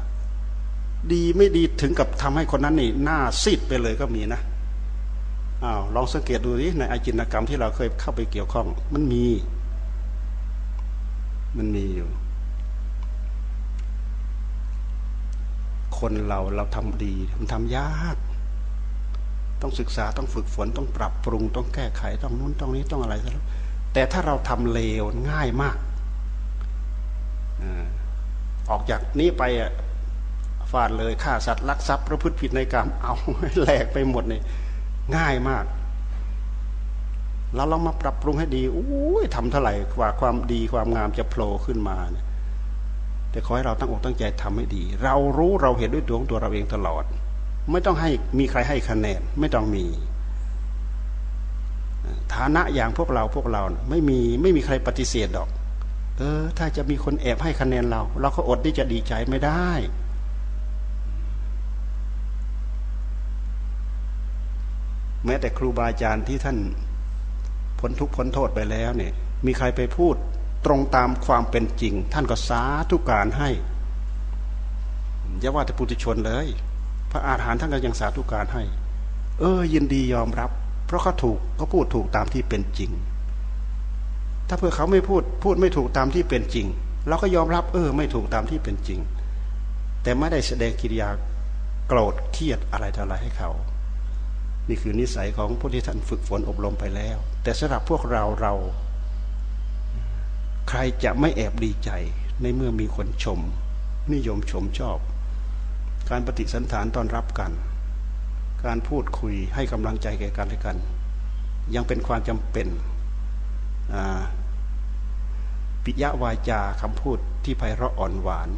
ดีไม่ดีถึงกับทำให้คนนั้นนี่หน้าซีดไปเลยก็มีนะอ้าวลองสังเกตดูดิในอาจินกรรมที่เราเคยเข้าไปเกี่ยวข้อง มันมี มันมีอยู่ คนเราเราทำดีมันทำยาก ต้องศึกษาต้องฝึกฝนต้องปรับปรุง ต้องแก้ไขต้องนู้นต้องนี้ต้องอะไรแต่ถ้าเราทำเลวง่ายมาก ออกจากนี้ไปฟาดเลยฆ่าสัตว์ลักทรัพย์ประพฤติผิดในกรรมเอาแหลกไปหมดเนี่ยง่ายมาก แล้วเรามาปรับปรุงให้ดีอ้ยทำเท่าไหร่กว่าความดีความงามจะโผล่ขึ้นมาเนี่ยแต่ขอให้เราตั้งอกตั้งใจทำให้ดี เรารู้เราเห็นด้วยตัวของตัวเราเองตลอด ไม่ต้องให้มีใครให้คะแนนไม่ต้องมี ฐานะอย่างพวกเราพวกเราไม่มีไม่มีใครปฏิเสธดอก เออ ถ้าจะมีคนแอบให้คะแนนเรา เราก็อดที่จะดีใจไม่ได้ แม้แต่ครูบาอาจารย์ที่ท่านพ้นทุกข์พ้นโทษไปแล้วเนี่ย มีใครไปพูดตรงตามความเป็นจริง ท่านก็สาธุการให้อย่าว่าแต่ปุถุชนเลย พระอาหารท่านก็ยังสาธุการให้ เออ ยินดียอมรับ เพราะเขาถูกเขาพูดถูกตามที่เป็นจริง ถ้าเพื่อเขาไม่พูดพูดไม่ถูกตามที่เป็นจริงเราก็ยอมรับเออ ไม่ถูกตามที่เป็นจริง แต่ไม่ได้แสดงกิริยาโกรธเครียดอะไรต่ออะไรให้เขา นี่คือนิสัยของผู้ที่ท่านฝึกฝนอบรมไปแล้ว แต่สำหรับพวกเราเรา ใครจะไม่แอบดีใจ ในเมื่อมีคนชม นิยมชมชอบ การปฏิสันฐานต้อนรับกัน การพูดคุยให้กำลังใจแก่กันและกัน ยังเป็นความจำเป็นอ่า ปิยวาจาคำพูดที่ไพเราะอ่อนหวาน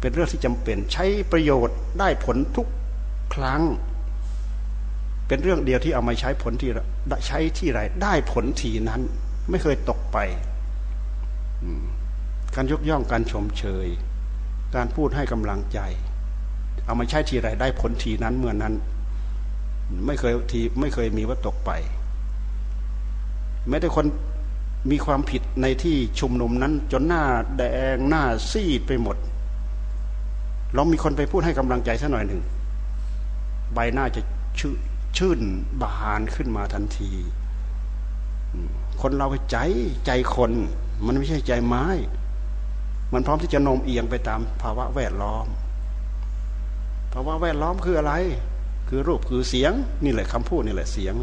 เป็นเรื่องที่จำเป็นใช้ประโยชน์ได้ผลทุกครั้ง เป็นเรื่องเดียวที่เอามาใช้ผลที่ใช้ที่ไรได้ผลทีนั้น ไม่เคยตกไปการยกย่องการชมเชย การพูดให้กำลังใจ เอามาใช้ทีไรได้ผลทีนั้นเมื่อนั้น ไม่เคยทีไม่เคยมีว่าตกไปแม้แต่คน มีความผิดในที่ชุมนุมนั้น จนหน้าแดงหน้าซีดไปหมดลองมีคนไปพูดให้กำลังใจสักหน่อยหนึ่ง ใบหน้าจะชื่นชื่นบานขึ้นมาทันที คนเราใจใจคน มันไม่ใช่ใจไม้ มันพร้อมที่จะโน้มเอียงไปตามภาวะแวดล้อม ภาวะแวดล้อมคืออะไร คือรูปคือเสียง นี่แหละคำพูดนี่แหละเสียง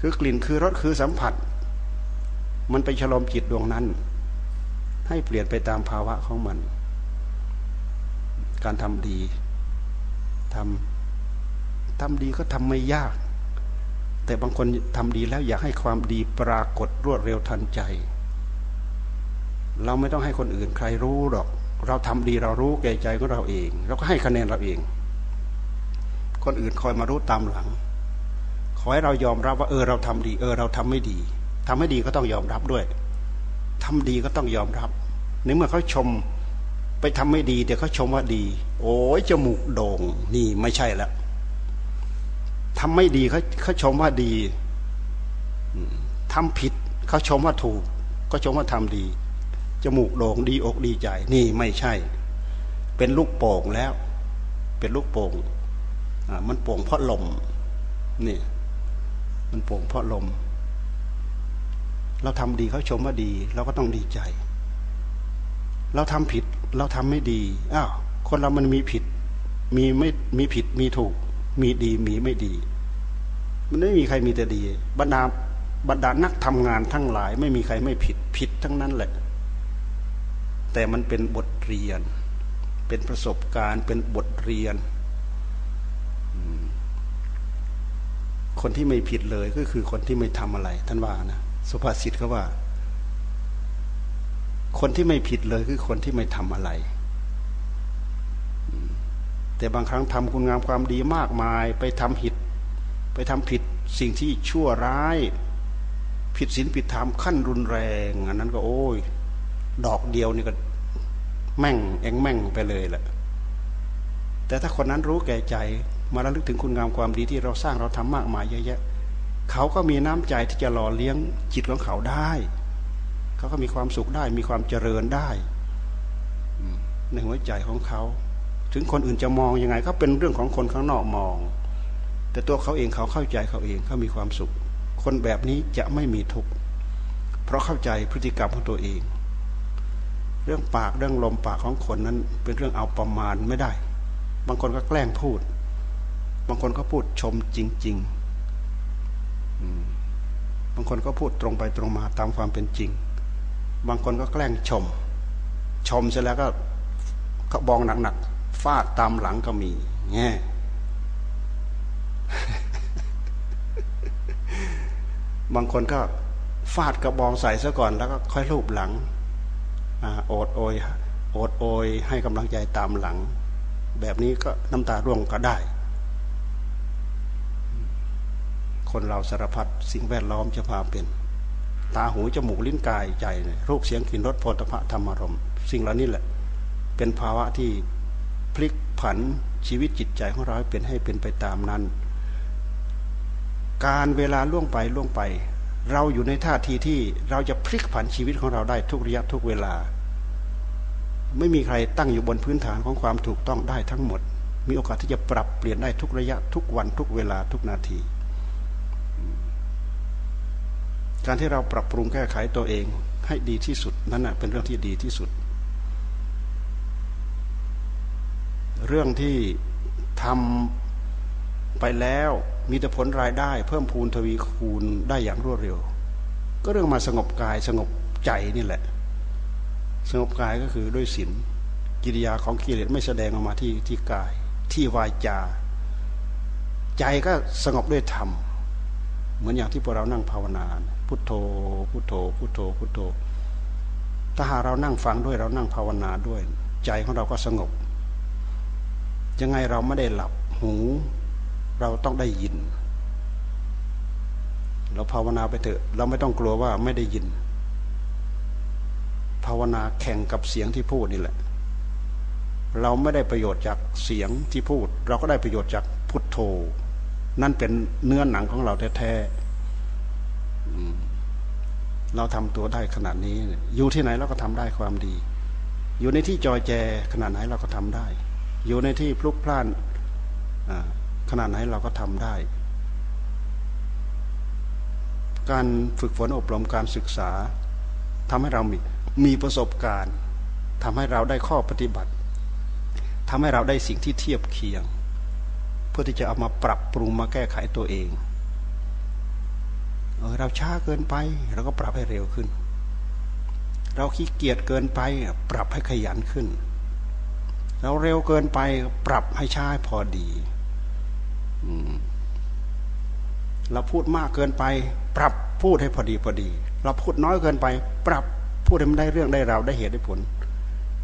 คือกลิ่นคือรสคือสัมผัส มันไปฉลมจิตดวงนั้น ให้เปลี่ยนไปตามภาวะของมัน การทำดีทำทำดีก็ทำไม่ยาก แต่บางคนทำดีแล้วอยากให้ความดีปรากฏรวดเร็วทันใจ เราไม่ต้องให้คนอื่นใครรู้หรอก เราทำดีเรารู้แก่ใจของเราเอง เราก็ให้คะแนนเราเอง คนอื่นคอยมารู้ตามหลัง ขอให้เรายอมรับว่าเออเราทำดี เออเราทำไม่ดี ทำไม่ดีก็ต้องยอมรับด้วยทำดีก็ต้องยอมรับในเมื่อเขาชมไปทำไม่ดีแต่เขาชมว่าดี โอ้ยจมูกโด่ง นี่ไม่ใช่แล้วทำไม่ดีเขาเขาชมว่าดีทำผิดเขาชมว่าถูก ก็ชมว่าทำดีจมูกโด่งดีอกดีใจ นี่ไม่ใช่ เป็นลูกโป่งแล้ว เป็นลูกโป่งมันโป่งเพราะลมนี่ มันโป่งเพราะลม เราทำดีเขาชมว่าดี เราก็ต้องดีใจ เราทำผิด เราทำไม่ดีอ้าวคนเรามันมีผิด มีไม่มีผิดมีถูก มีดีมีไม่ดี มันไม่มีใครมีแต่ดี บรรดาบรรดานักทำงานทั้งหลาย ไม่มีใครไม่ผิดผิดทั้งนั้นแหละ แต่มันเป็นบทเรียน เป็นประสบการณ์เป็นบทเรียนคนที่ไม่ผิดเลยก็คือคนที่ไม่ทำอะไร ท่านว่านะ สุภาษิตเขาว่า คนที่ไม่ผิดเลยคือคนที่ไม่ทำอะไร แต่บางครั้งทำคุณงามความดีมากมาย ไปทำผิด ไปทำผิดสิ่งที่ชั่วร้าย ผิดศีลผิดธรรมขั้นรุนแรง อันนั้นก็โอ้ย ดอกเดียวนี่ก็แม่งเองแม่งไปเลยแหละ แต่ถ้าคนนั้นรู้แก่ใจ มาระลึกถึงคุณงามความดีที่เราสร้างเราทำมากมายเยอะแยะ เขาก็มีน้ำใจที่จะหล่อเลี้ยงจิตของเขาได้ เขาก็มีความสุขได้ มีความเจริญได้ในหัวใจของเขา ถึงคนอื่นจะมองยังไง ก็เป็นเรื่องของคนข้างนอกมอง แต่ตัวเขาเองเขาเข้าใจเขาเองเขามีความสุข คนแบบนี้จะไม่มีทุกข์เพราะเข้าใจพฤติกรรมของตัวเอง เรื่องปากเรื่องลมปากของคนนั้น เป็นเรื่องเอาประมาณไม่ได้ บางคนก็แกล้งพูด บางคนก็พูดชมจริง ๆ บางคนก็พูดตรงไปตรงมาตามความเป็นจริง บางคนก็แกล้งชม ชมเสร็จแล้วก็กระบองหนักๆฟาดตามหลังก็มีแง่บางคนก็ฟาดกระบองใส่ซะก่อนแล้วก็ค่อยรูปหลังโอดโอยโอดโอยให้กำลังใจตามหลัง แบบนี้ก็น้ำตาร่วงก็ได้ คนเราสารพัดสิ่งแวดล้อมจะพาเป็น ตาหูจมูกลิ้นกายใจรูปเสียงกลิ่นรสโผฏฐะธรรมารมสิ่งเหล่านี้แหละ เป็นภาวะที่พลิกผันชีวิตจิตใจของเราให้เป็นให้เป็นไปตามนั้น การเวลาล่วงไปล่วงไป เราอยู่ในท่าทีที่เราจะพลิกผันชีวิตของเราได้ทุกระยะทุกเวลา ไม่มีใครตั้งอยู่บนพื้นฐานของความถูกต้องได้ทั้งหมด มีโอกาสที่จะปรับเปลี่ยนได้ทุกระยะทุกวันทุกเวลาทุกนาที การที่เราปรับปรุงแก้ไขตัวเองให้ดีที่สุดนั้นเป็นเรื่องที่ดีที่สุด เรื่องที่ทำไปแล้วมีแต่ผลรายได้ เพิ่มพูนทวีคูณได้อย่างรวดเร็ว ก็เรื่องมาสงบกายสงบใจนี่แหละ สงบกายก็คือด้วยศีลกิริยาของกิเลสไม่แสดงออกมาที่ที่กาย ที่วายจา ใจก็สงบด้วยธรรม เหมือนอย่างที่พวกเรานั่งภาวนาพุทโธพุทโธพุทโธพุทโธ ถ้าหาเรานั่งฟังด้วยเรานั่งภาวนาด้วย ใจของเราก็สงบ ยังไงเราไม่ได้หลับหูเราต้องได้ยิน เราภาวนาไปเถอะ เราไม่ต้องกลัวว่าไม่ได้ยิน ภาวนาแข่งกับเสียงที่พูดนี่แหละ เราไม่ได้ประโยชน์จากเสียงที่พูด เราก็ได้ประโยชน์จากพุทโธ นั่นเป็นเนื้อหนังของเราแท้ๆ เราทำตัวได้ขนาดนี้ อยู่ที่ไหนเราก็ทำได้ความดี อยู่ในที่จอยแจขนาดไหนเราก็ทำได้ อยู่ในที่พลุกพล่านขนาดไหนเราก็ทำได้ การฝึกฝนอบรมการศึกษาทำให้เรามีมีประสบการณ์ทำให้เราได้ข้อปฏิบัติทำให้เราได้สิ่งที่เทียบเคียง เพื่อที่จะเอามาปรับปรุงมาแก้ไขตัวเอง เออเราช้าเกินไปเราก็ปรับให้เร็วขึ้น เราขี้เกียจเกินไป ปรับให้ขยันขึ้น เราเร็วเกินไปปรับให้ช้าพอดีเราพูดมากเกินไป ปรับพูดให้พอดีพอดี เราพูดน้อยเกินไป ปรับพูดให้มันได้เรื่องได้ราวได้เหตุได้ผล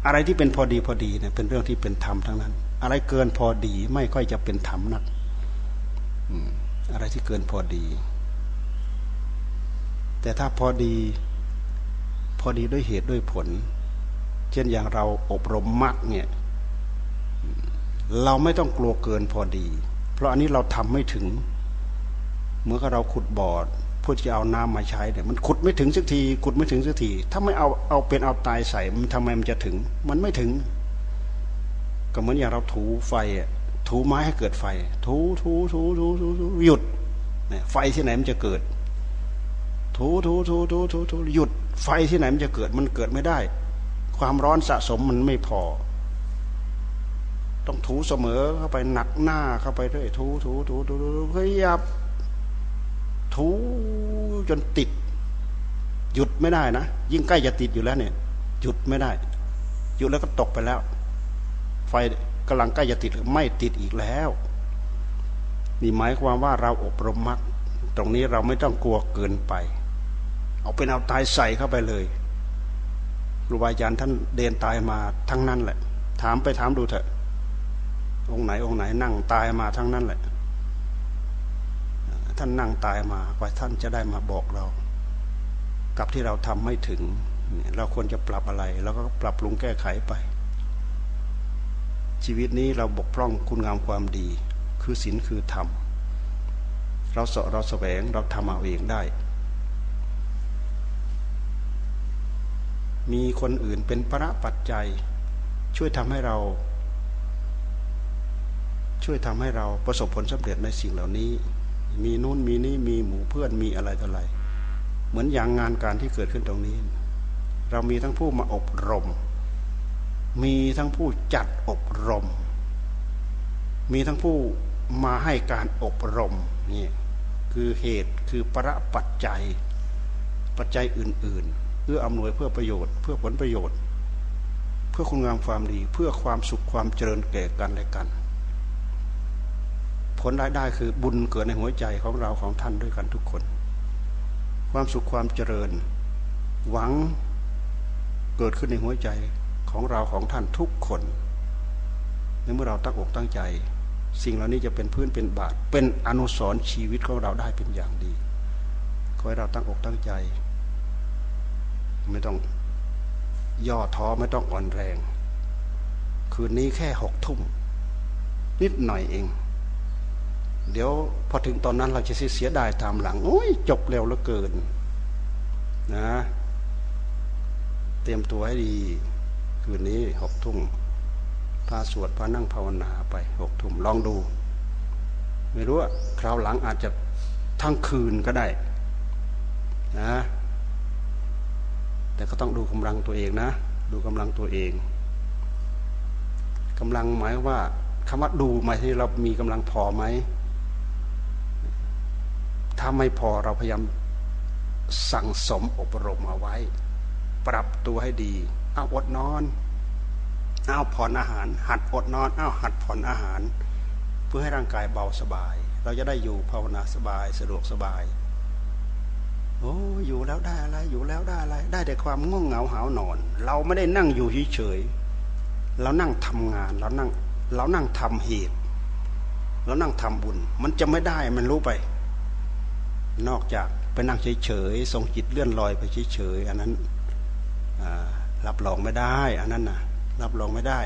อะไรที่เป็นพอดีพอดีเนี่ยเป็นเรื่องที่เป็นธรรมทั้งนั้น อะไรเกินพอดีไม่ค่อยจะเป็นธรรมนักอะไรที่เกินพอดี แต่ถ้าพอดีพอดีด้วยเหตุด้วยผล เช่นอย่างเราอบรมมรรคเนี่ย เราไม่ต้องกลัวเกินพอดี เพราะอันนี้เราทำไม่ถึง เมื่อเราขุดบ่อเพื่อจะเอาน้ำมาใช้เนี่ยมันขุดไม่ถึงสักทีขุดไม่ถึงสักที ถ้าไม่เอาเอาเป็นเอาตายใส่มันทำไมมันจะถึง มันไม่ถึง ก็เหมือนอย่างเราถูไฟถูไม้ให้เกิดไฟ ถูถูถูถูถูหยุดไฟที่ไหนมันจะเกิด ถูถูถูถูถูถูหยุดไฟที่ไหนมันจะเกิดมันเกิดไม่ได้ ความร้อนสะสมมันไม่พอ ต้องถูเสมอเข้าไปหนักหน้าเข้าไปด้วยถูถูถูถูถูขยับ ถูจนติด หยุดไม่ได้นะยิ่งใกล้จะติดอยู่แล้วเนี่ย หยุดไม่ได้หยุดแล้วก็ตกไปแล้ว ไฟกำลังใกล้จะติดไม่ติดอีกแล้วนี่หมายความว่าเราอบรมมรรคตรงนี้เราไม่ต้องกลัวเกินไป เอาเป็นเอาตายใส่เข้าไปเลยครูบาอาจารย์ท่านเดินตายมาทั้งนั้นแหละ ถามไปถามดูเถอะ องค์ไหนองค์ไหนนั่งตายมาทั้งนั้นแหละ ท่านนั่งตายมากว่าท่านจะได้มาบอกเรา กับที่เราทำไม่ถึง เราควรจะปรับอะไรเราก็ปรับปรุงแก้ไขไป ชีวิตนี้เราบกพร่องคุณงามความดี คือศีลคือธรรมเราเสาะเราแสวงเราทำเอาเองได้ มีคนอื่นเป็นประปัจจัย ช่วยทำให้เรา ช่วยทำให้เราประสบผลสำเร็จในสิ่งเหล่านี้ มีนู่นมีนี่มีหมู่เพื่อนมีอะไรต่ออะไร เหมือนอย่างงานการที่เกิดขึ้นตรงนี้ เรามีทั้งผู้มาอบรม มีทั้งผู้จัดอบรม มีทั้งผู้มาให้การอบรมนี่คือเหตุคือประปัจจัย ปัจจัยอื่น ๆ เพื่ออำนวยเพื่อประโยชน์ เพื่อผลประโยชน์ เพื่อคุณงามความดี เพื่อความสุขความเจริญแก่กันและกัน ผลรายได้คือบุญเกิดในหัวใจของเราของท่านด้วยกันทุกคน ความสุขความเจริญ หวังเกิดขึ้นในหัวใจของเราของท่านทุกคนในเมื่อเราตั้งอกตั้งใจ สิ่งเหล่านี้จะเป็นพื้นเป็นบาทเป็นอนุสรณ์ชีวิตของเราได้เป็นอย่างดีขอให้เราตั้งอกตั้งใจ ไม่ต้องย่อท้อไม่ต้องอ่อนแรง คืนนี้แค่หกทุ่ม นิดหน่อยเอง เดี๋ยวพอถึงตอนนั้นเราจะเสียดายตามหลัง โอ้ยจบเร็วเหลือเกิน นะ เตรียมตัวให้ดี คืนนี้หกทุ่มพาสวดพานั่งภาวนาไปหกทุ่มลองดู ไม่รู้ว่าคราวหลังอาจจะทั้งคืนก็ได้ นะ แต่ก็ต้องดูกำลังตัวเองนะ ดูกำลังตัวเองกำลังหมายว่าคำว่าดูหมายที่เรามีกำลังพอไหมถ้าไม่พอเราพยายามสั่งสมอบรมเอาไว้ ปรับตัวให้ดีเอาอดนอนเอาผ่อนอาหาร หัดอดนอนเอาหัดผ่อนอาหาร เพื่อให้ร่างกายเบาสบาย เราจะได้อยู่ภาวนาสบายสะดวกสบาย โอ้อยู่แล้วได้อะไร อยู่แล้วได้อะไร ได้แต่ความง่วงเหงาหานอน เราไม่ได้นั่งอยู่เฉยๆเรานั่งทำงานเรานั่ง เรานั่งทำเหตุเรานั่งทำบุญ มันจะไม่ได้มันรู้ไป นอกจากไปนั่งเฉยๆทรงจิตเลื่อนลอยไปเฉยๆอันนั้นรับรองไม่ได้ อันนั้นนะรับรองไม่ได้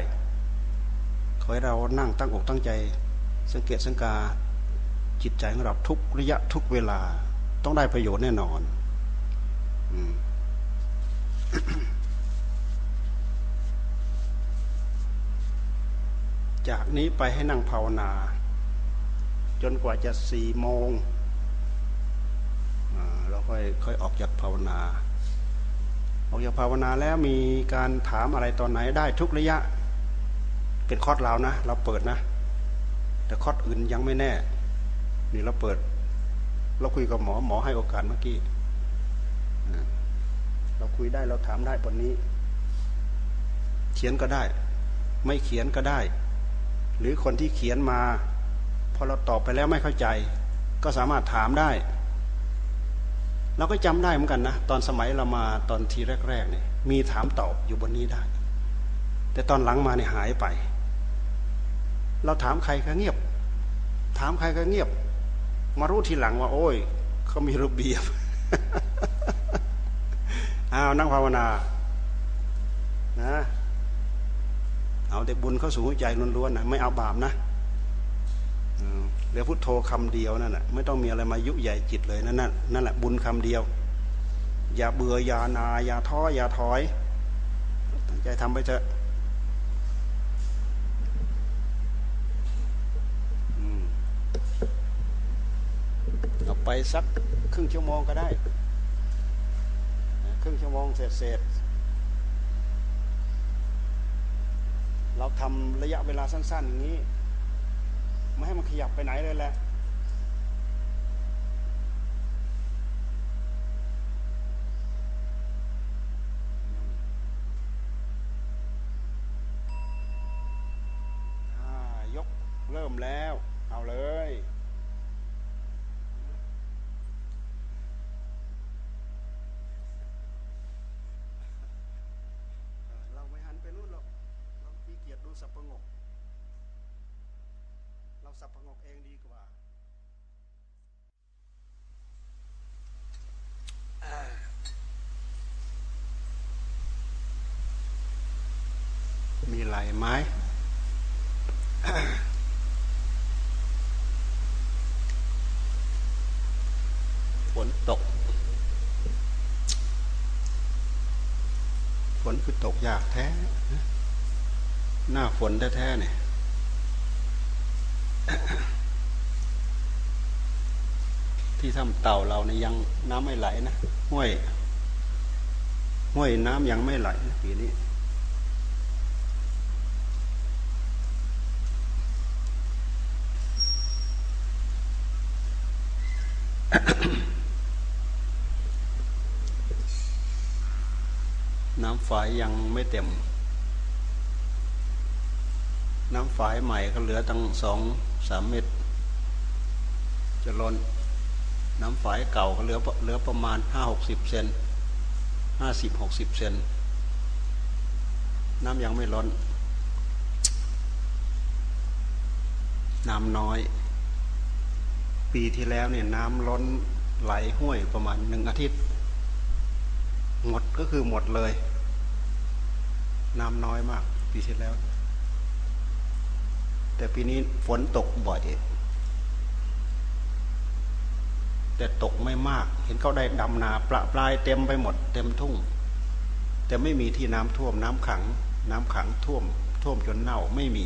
ขอให้เรานั่งตั้งอกตั้งใจ สังเกตสังกาจิตใจของเราทุกระยะทุกเวลา ต้องได้ประโยชน์แน่นอนอจากนี้ไปให้นั่งภาวนา จนกว่าจะสี่โมงเราค่อยค่อยออกจากภาวนา ออกจากภาวนาแล้วมีการถามอะไรตอนไหนได้ทุกระยะ เป็นคอร์สเรานะ เราเปิดนะ แต่คอร์สอื่นยังไม่แน่ นี่เราเปิด เราคุยกับหมอหมอให้โอกาสเมื่อกี้เราคุยได้เราถามได้บนนี้ เขียนก็ได้ ไม่เขียนก็ได้ หรือคนที่เขียนมาพอเราตอบไปแล้วไม่เข้าใจ ก็สามารถถามได้ เราก็จำได้เหมือนกันนะตอนสมัยเรามาตอนทีแรกๆเนี่ยมีถามตอบอยู่บนนี้ได้ แต่ตอนหลังมาเนี่ยหายไป เราถามใครก็เงียบ ถามใครก็เงียบ มารู้ทีหลังว่า โอ้ยเขามีระเบียบอ้าวนั่งภาวนานะเอาแต่บุญเข้าสู่หัวใจล้วนๆนะไม่เอาบาปนะเหลือพุทโธคำเดียวนั่นแหละไม่ต้องมีอะไรมายุใหญ่จิตเลยนั่นนั่นแหละบุญคำเดียว อย่าเบื่ออย่านาอย่าท้ออย่าถอยตั้งใจทำไปเถอะ เอาไปสักครึ่งชั่วโมงก็ได้ ครึ่งชั่วโมงเสร็จเสร็จเราทำระยะเวลาสั้น ๆ อย่างนี้ ไม่ให้มันขยับไปไหนเลยแหละยกเริ่มแล้ว เอาเลยสับประงก เราสั บประงกเองดีกว่ามีไหลไหมฝนตก ฝนคือตกยากแท้ หน้าฝนแท้ๆเนี่ย ที่ทำเต่าเราเนี่ยยังน้ำไม่ไหลนะห้วยห้วยน้ำยังไม่ไหลนะปีนี้น้ำฝายยังไม่เต็ม น้ำฝายใหม่ก็เหลือตั้งสองสามเม็ดจะล้น น้ำฝายเก่าก็เหลือเหลือประมาณห้าหกสิบเซนห้าสิบหกสิบเซนน้ำยังไม่ล้น น้ำน้อย ปีที่แล้วเนี่ยน้ำล้นไหลห้วยประมาณหนึ่งอาทิตย์ หมดก็คือหมดเลย น้ำน้อยมาก ปีที่แล้ว แต่ปีนี้ฝนตกบ่อย แต่ตกไม่มาก เห็นเขาได้ดำนาปลาปลายเต็มไปหมดเต็มทุ่ง แต่ไม่มีที่น้ำท่วมน้ำขัง น้ำขังท่วม ท่วมจนเน่าไม่มี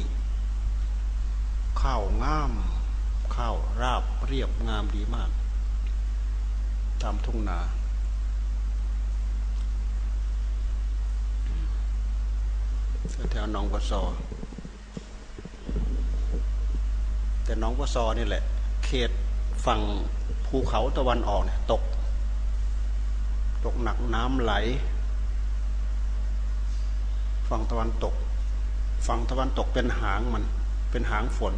ข้าวงาม ข้าวราบเรียบงามดีมาก ตามทุ่งนาแถวหนองวัดซอแต่น้องวซอนี่แหละ เขตฝั่ง ภูเขาตะวันออกเนี่ยตก ตกหนักน้ำไหล ฝั่งตะวันตก ฝั่งตะวันตกเป็นหางมัน เป็นหางฝน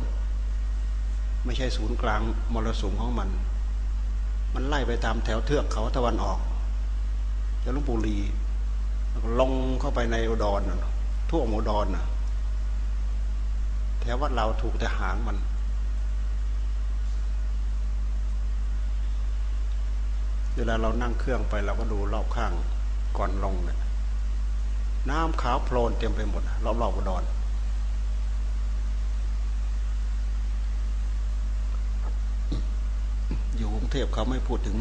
ไม่ใช่ศูนย์กลางมรสุมของมัน มันไล่ไปตามแถวเทือกเขาตะวันออกจะลุงปูรีลงเข้าไปในอุดรทั่วอุดรนะแถววัดเราถูกแต่หางมัน เวลาเรานั่งเครื่องไปเราก็ดูรอบข้างก่อนลงเนี่ยน้ำขาวโพลนเต็มไปหมดรอบรอบอุดรอยู่กรุงเทพเขาไม่พูดถึง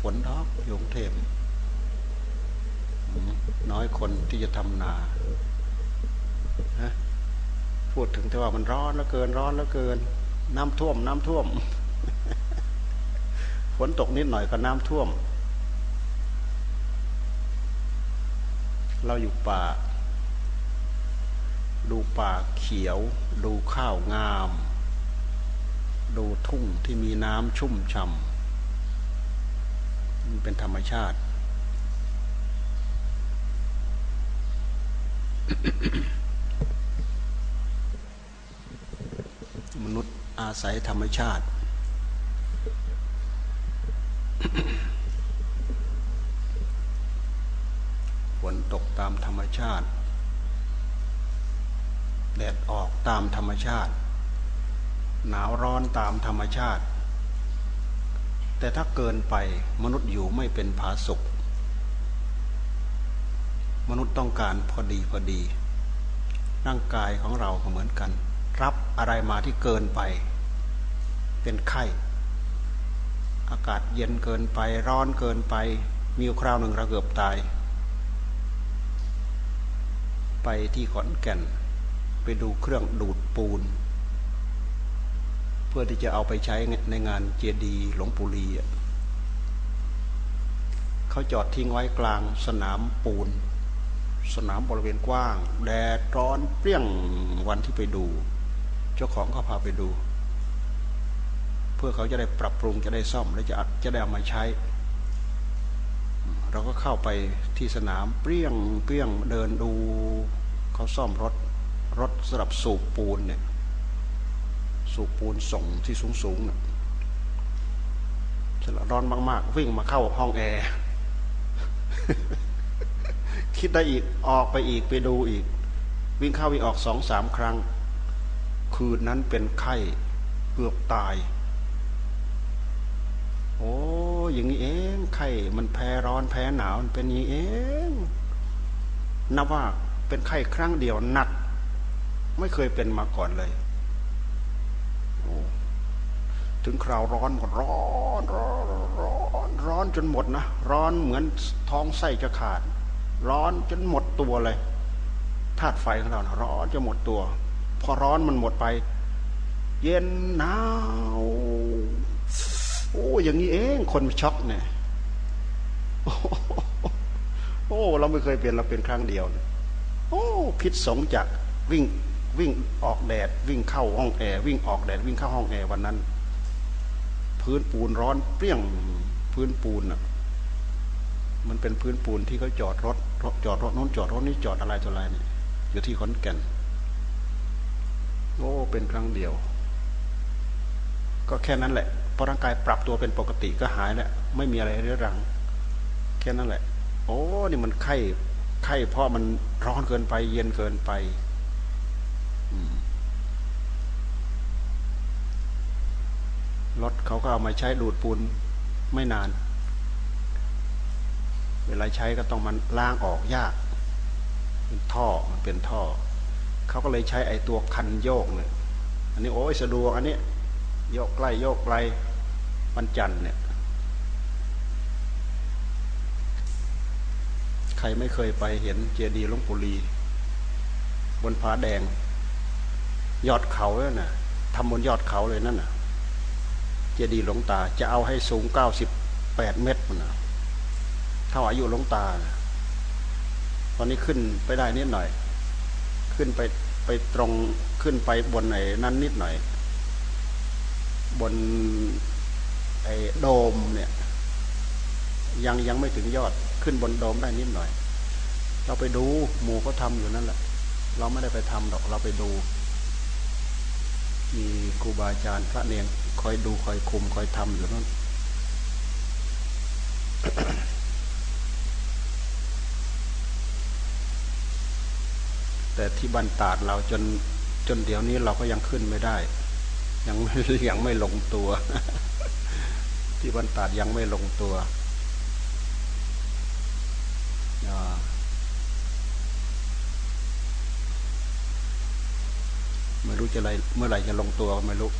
ฝนดอกอยู่กรุงเทพน้อยคนที่จะทำนาพูดถึงแต่ว่ามันร้อนแล้วเกินร้อนแล้วเกิน น้ำท่วม น้ำท่วม ฝนตกนิดหน่อยก็น้ำท่วม เราอยู่ป่า ดูป่าเขียว ดูข้าวงาม ดูทุ่งที่มีน้ำชุ่มฉ่ำมันเป็นธรรมชาติมนุษย์อาศัยธรรมชาติ ฝนตกตามธรรมชาติ แดดออกตามธรรมชาติ หนาวร้อนตามธรรมชาติ แต่ถ้าเกินไปมนุษย์อยู่ไม่เป็นผาสุกมนุษย์ต้องการพอดีพอดี ร่างกายของเราก็เหมือนกัน รับอะไรมาที่เกินไป เป็นไข้ อากาศเย็นเกินไปร้อนเกินไป มีคราวหนึ่งเราเกือบตาย ไปที่ขอนแก่น ไปดูเครื่องดูดปูน เพื่อที่จะเอาไปใช้ในงานเจดีหลวงปู่ลีเขาจอดทิ้งไว้กลางสนามปูน สนามบริเวณกว้าง แดดร้อนเปรี้ยงวันที่ไปดู เจ้าของก็พาไปดู พื่อเขาจะได้ปรับปรุงจะได้ซ่อมและจะจะได้เอามาใช้ เราก็เข้าไปที่สนามเปรี้ยงเปรี้ยงเดินดูเขาซ่อมรถรถสำหรับสูบปูนเนี่ยสูบปูนส่งที่สูงสูงเนี่ยร้อนมาก ๆ วิ่งมาเข้าห้องแอร์คิดได้อีกออกไปอีกไปดูอีก วิ่งเข้าวิ่งออกสองสามครั้ง คืนนั้นเป็นไข้เกือบตาย โอ้อย่างนี้เองไข้มันแพ้ร้อนแพ้หนาวมันเป็นนี้เองนับว่าเป็นไข้ครั้งเดียวหนัก ไม่เคยเป็นมาก่อนเลยถึงคราวร้อนหมดร้อนร้อนร้อนร้อนจนหมดนะร้อนเหมือนท้องไส้จะขาด ร้อนจนหมดตัวเลยธาตุไฟของเรานะร้อนจะหมดตัว พอร้อนมันหมดไป เย็นหนาว โอ้อย่างนี้เองคนช็อกเนี่ยโอ้เราไม่เคยเป็นเราเป็นครั้งเดียวโอ้พิษสงจากวิ่งวิ่งออกแดด วิ่งเข้าห้องแอร์วิ่งออกแดดวิ่งเข้าห้องแอร์วันนั้น พื้นปูนร้อนเปรี้ยงพื้นปูนอะมันเป็นพื้นปูนที่เขาจอดรถจอดรถนู้นจอดรถนี้จอดอะไรตัวอะไรเนี่ยอยู่ที่ขอนแก่นโอ้เป็นครั้งเดียว ก็แค่นั้นแหละ พอร่างกายปรับตัวเป็นปกติก็หายแล้วไม่มีอะไรเรื้อรัง แค่นั้นแหละ โอ้นี่มันไข้ไข้เพราะมันร้อนเกินไป เย็นเกินไปรถเขาก็เอามาใช้ดูดปูนไม่นาน เวลาใช้ก็ต้องมันล้างออกยากเป็นท่อมันเป็นท่อ เขาก็เลยใช้ไอ้ตัวคันโยกเนี่ยอันนี้โอ้ยสะดวกอันนี้ โยกใกล้โยกไกลวันจันทร์เนี่ย ใครไม่เคยไปเห็นเจดีย์หลวงปู่ลี บนผาแดง ยอดเขาเลยน่ะทำบนยอดเขาเลยนั่นน่ะ เจดีย์หลวงตาจะเอาให้สูงเก้าสิบแปดเมตรนะท่าอายุหลวงตาตอนนี้ขึ้นไปได้นิดหน่อย ขึ้นไปไปตรงขึ้นไปบนไหนนั้นนิดหน่อย บนไอ้โดมเนี่ย ยังยังไม่ถึงยอดขึ้นบนโดมได้นิดหน่อย เราไปดูหมูก็ทำอยู่นั่นแหละ เราไม่ได้ไปทำดอกเราไปดู มีครูบาอาจารย์พระเนียนคอยดูคอยคุมคอยทำอยู่นั่นแต่ที่บันตาดเราจนจนเดี๋ยวนี้เราก็ยังขึ้นไม่ได้ ยังยังไม่ลงตัว ที่บันตาดยังไม่ลงตัวไม่รู้จะอะไรเมื่อไหร่จะลงตัวไม่รู้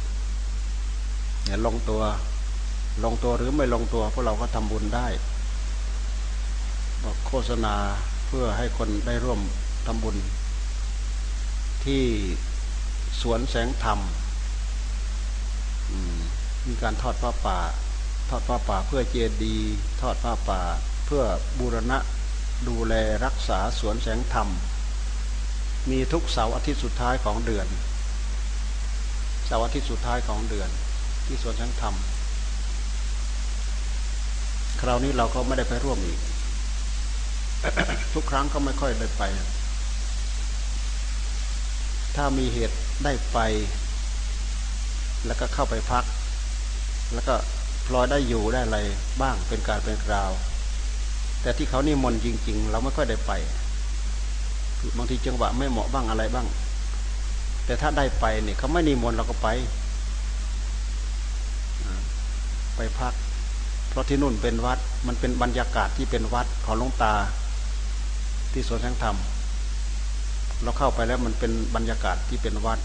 เนี่ยลงตัว ลงตัวหรือไม่ลงตัวพวกเราก็ทำบุญได้บอกโฆษณาเพื่อให้คนได้ร่วมทำบุญ ที่สวนแสงธรรม มีการทอดผ้าป่า ทอดผ้าป่าเพื่อเจดี ทอดผ้าป่า เพื่อบูรณะดูแลรักษาสวนแสงธรรม มีทุกเสาร์อาทิตย์สุดท้ายของเดือน เสาร์อาทิตย์สุดท้ายของเดือน ที่สวนแสงธรรม คราวนี้เราก็ไม่ได้ไปร่วมอีก ทุกครั้งก็ไม่ค่อยได้ไป ถ้ามีเหตุได้ไป แล้วก็เข้าไปพัก แล้วก็พลอยได้อยู่ได้อะไรบ้างเป็นการเป็นคราว แต่ที่เขานี่มนจริง ๆ เราไม่ค่อยได้ไปบางทีจังหวะไม่เหมาะบ้างอะไรบ้าง แต่ถ้าได้ไปเนี่ยเขาไม่นิมนต์เราก็ไป ไปพัก เพราะที่นู่นเป็นวัด มันเป็นบรรยากาศที่เป็นวัดของหลวงตา ที่สวนแสงธรรม เราเข้าไปแล้วมันเป็นบรรยากาศที่เป็นวัด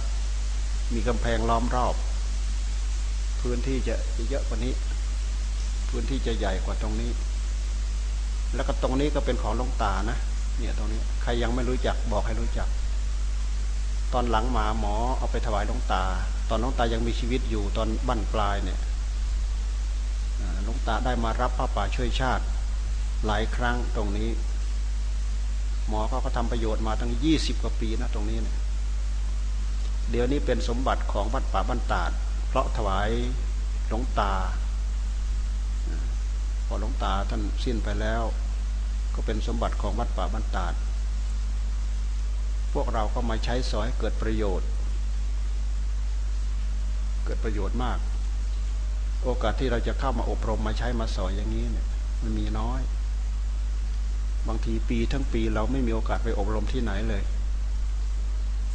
มีกำแพงล้อมรอบ พื้นที่จะเยอะกว่านี้ พื้นที่จะใหญ่กว่าตรงนี้ แล้วก็ตรงนี้ก็เป็นของหลวงตานะเนี่ยตรงนี้ใครยังไม่รู้จักบอกให้รู้จัก ตอนหลังหมาหมอเอาไปถวายหลวงตา ตอนหลวงตายังมีชีวิตอยู่ตอนบั้นปลายเนี่ยหลวงตาได้มารับพระป่าช่วยชาติ หลายครั้งตรงนี้ หมอเขาก็ทำประโยชน์มาตั้งยี่สิบกว่าปีนะตรงนี้เนี่ยเดี๋ยวนี้เป็นสมบัติของวัดป่าบ้านตาด เพราะถวายหลวงตา พอหลวงตาท่านสิ้นไปแล้ว ก็เป็นสมบัติของวัดป่าบ้านตาด พวกเราก็มาใช้สอยเกิดประโยชน์ เกิดประโยชน์มาก โอกาสที่เราจะเข้ามาอบรมมาใช้มาสอยอย่างนี้เนี่ยมันมีน้อย บางทีปีทั้งปีเราไม่มีโอกาสไปอบรมที่ไหนเลย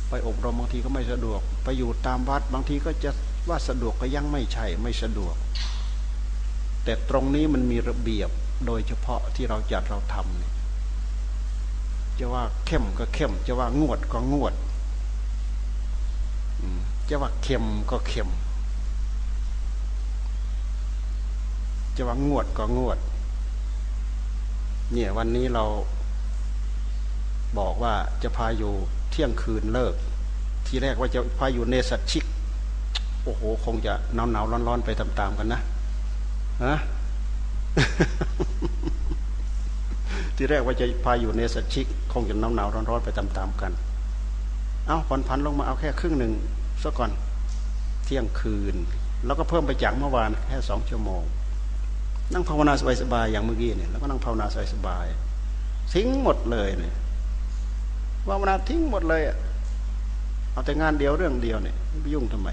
ไปอบรมบางทีก็ไม่สะดวก ไปอยู่ตามวัดบางทีก็จะ ว่าสะดวกก็ยังไม่ใช่ไม่สะดวก แต่ตรงนี้มันมีระเบียบโดยเฉพาะที่เราจัดเราทำเนี่ยจะว่าเข้มก็เข้ม จะว่างวดก็งวดจะว่าเค็มก็เค็ม จะว่างวดก็งวด เนี่ยวันนี้เราบอกว่าจะพาอยู่เที่ยงคืนเลิก ทีแรกว่าจะพาอยู่เนสัตชิก โอ้โห คงจะหนาวหนาวร้อนร้อนไปตามๆกันนะฮะที่แรกว่าจะพาอยู่ในสัชิก คงจะหนาวหนาวร้อนร้อนไปตามๆกัน เอาผ่อนพันลงมาเอาแค่ครึ่งหนึ่งซะก่อนเที่ยงคืน แล้วก็เพิ่มไปจากเมื่อวานแค่สองชั่วโมง นั่งภาวนาสบายๆอย่างเมื่อกี้เนี่ยแล้วก็นั่งภาวนาสบายๆทิ้งหมดเลยเนี่ยภาวนาทิ้งหมดเลยอะเอาแต่งานเดียวเรื่องเดียวเนี่ยไปยุ่งทำไม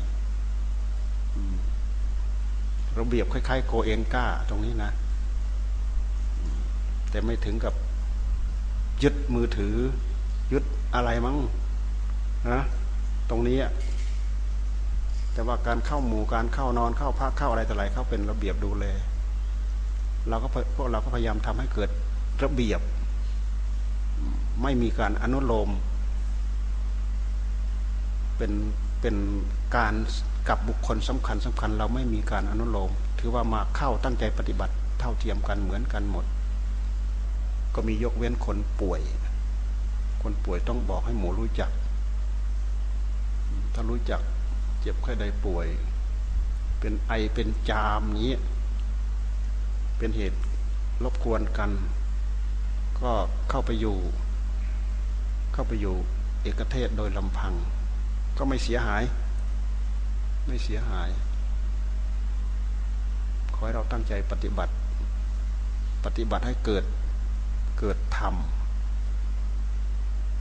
ระเบียบคล้ายๆโกเอนก้าตรงนี้นะ แต่ไม่ถึงกับยึดมือถือ ยึดอะไรมั้งนะตรงนี้แต่ว่าการเข้าหมู่การเข้านอนเข้าพักเข้าอะไรต่ออะไรเข้าเป็นระเบียบดูแลเราก็พวกเราก็พยายามทำให้เกิดระเบียบ ไม่มีการอนุโลม เป็นเป็นการ กับบุคคลสำคัญสำคัญเราไม่มีการอนุโลม ถือว่ามาเข้าตั้งใจปฏิบัติเท่าเทียมกันเหมือนกันหมด ก็มียกเว้นคนป่วย คนป่วยต้องบอกให้หมูรู้จัก ถ้ารู้จักเจ็บไข้ใดป่วย เป็นไอเป็นจามนี้ เป็นเหตุรบกวนกัน ก็เข้าไปอยู่ เข้าไปอยู่เอกเทศโดยลำพัง ก็ไม่เสียหาย ไม่เสียหาย ขอให้เราตั้งใจปฏิบัติ ปฏิบัติให้เกิดเกิดธรรม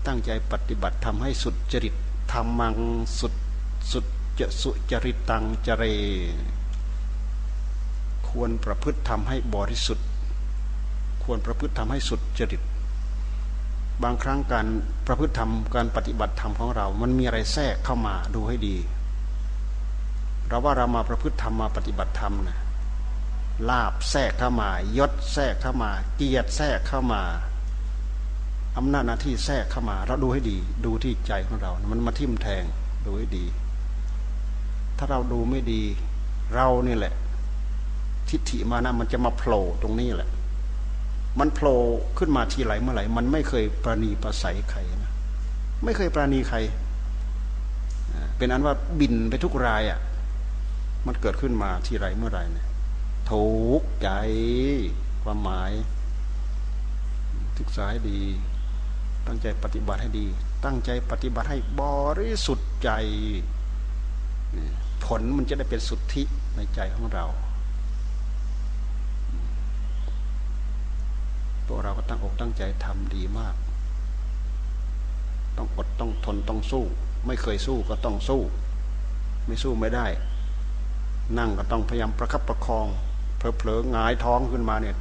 ตั้งใจปฏิบัติทำให้สุดจริตทำมังสุดสุดจะสุจริตตังจเร ควรประพฤติทำให้บริสุทธิ์ ควรประพฤติทำให้สุดจริต บางครั้งการประพฤติธรรมการปฏิบัติธรรมของเรา มันมีอะไรแทรกเข้ามาดูให้ดี เราว่าเรามาประพฤติธรรมมาปฏิบัติธรรมนะลาบแทรกเข้ามายศแทรกเข้ามา เกียรติแทรกเข้ามาอำนาจหน้าที่แทรกเข้ามา เราดูให้ดี ดูที่ใจของเรา มันมาทิ่มแทงดูให้ดี ถ้าเราดูไม่ดี เรานี่แหละ ทิฏฐิมานะมันจะมาโผล่ตรงนี้แหละ มันโผล่ขึ้นมาทีไหลเมื่อไหร่มันไม่เคยประนีประสัยใครนะไม่เคยประนีใคร เป็นอันว่าบินไปทุกรายอะ มันเกิดขึ้นมาที่ไรเมื่อไรเนี่ยทุกใจความหมาย ศึกษาให้ดี ตั้งใจปฏิบัติให้ดี ตั้งใจปฏิบัติให้บริสุทธิ์ใจ ผลมันจะได้เป็นสุทธิในใจของเราพวเราก็ตั้งอกตั้งใจทำดีมาก ต้องอดต้องทนต้องสู้ ไม่เคยสู้ก็ต้องสู้ ไม่สู้ไม่ได้ นั่งก็ต้องพยายามประคับประคองเผลอๆหงายท้องขึ้นมาเนี่ย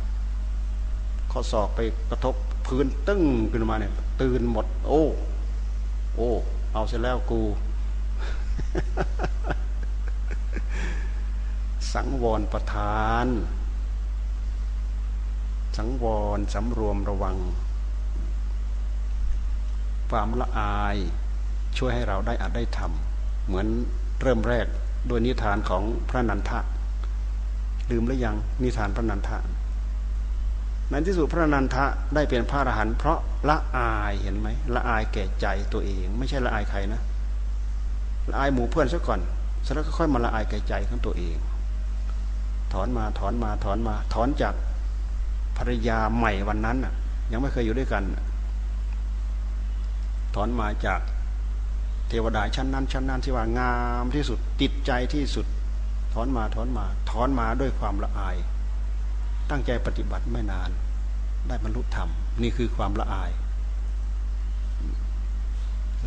ข้อศอกไปกระทบพื้นตึ้งขึ้นมาเนี่ย ตื่นหมด โอ้ โอ้ เอาเสร็จแล้วกู สังวรประทาน สังวรสำรวมระวัง ความละอายช่วยให้เราได้อัดได้ทำเหมือนเริ่มแรก ด้วยนิทานของพระนันทะ ลืมหรือยังนิทานพระนันทะในที่สุดพระนันทะได้เป็นพระอรหันต์เพราะละอายเห็นไหมละอายแก่ใจตัวเอง ไม่ใช่ละอายใครนะละอายหมู่เพื่อนซะก่อนเสร็จแล้วก็ค่อยมาละอายแก่ใจของตัวเอง ถอนมาถอนมาถอนมา ถอนจากภรรยาใหม่วันนั้นยังไม่เคยอยู่ด้วยกัน ถอนมาจาก เทวดาชั้นนั้น ชั้นนั้นที่ว่างามที่สุดติดใจที่สุดถอนมาถอนมาถอนมาด้วยความละอาย ตั้งใจปฏิบัติไม่นาน ได้บรรลุธรรม นี่คือความละอาย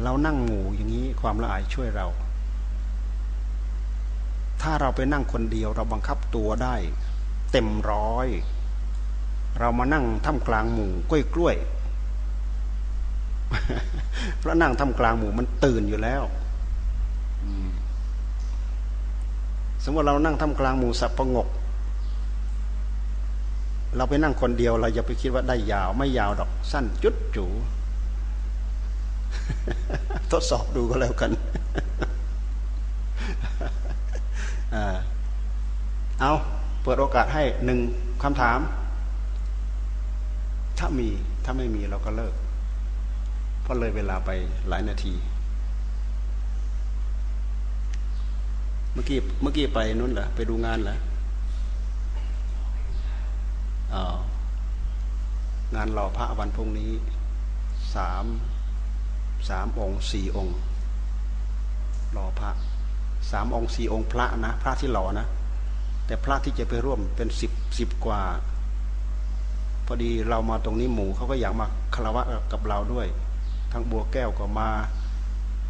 เรานั่งหมู่อย่างนี้ความละอายช่วยเรา ถ้าเราไปนั่งคนเดียวเราบังคับตัวได้ เต็มร้อย เรามานั่งท่ามกลางหมู่กล้วยกล้วย เพราะนั่งท่ามกลางหมู่มันตื่นอยู่แล้วสมมติเรานั่งทำกลางหมู่สับประงก เราไปนั่งคนเดียวเราอย่าไปคิดว่าได้ยาว ไม่ยาวดอก สั้นจุดจูทดสอบดูก็แล้วกัน เอาเปิดโอกาสให้หนึ่งคำถาม ถ้ามีถ้าไม่มีเราก็เลิก เพราะเลยเวลาไปหลายนาที เมื่อกี้เมื่อกี้ไปนู้นเหรอไปดูงานเหรออ๋องานหล่อพระวันพรุ่งนี้สามสามองค์สี่องค์หล่อพระสามองค์สี่องค์พระนะ พระที่หล่อนะ แต่พระที่จะไปร่วมเป็นสิบสิบกว่า พอดีเรามาตรงนี้หมู่เขาก็อยากมาคารวะกับเราด้วย ทั้งบัวแก้วก็มา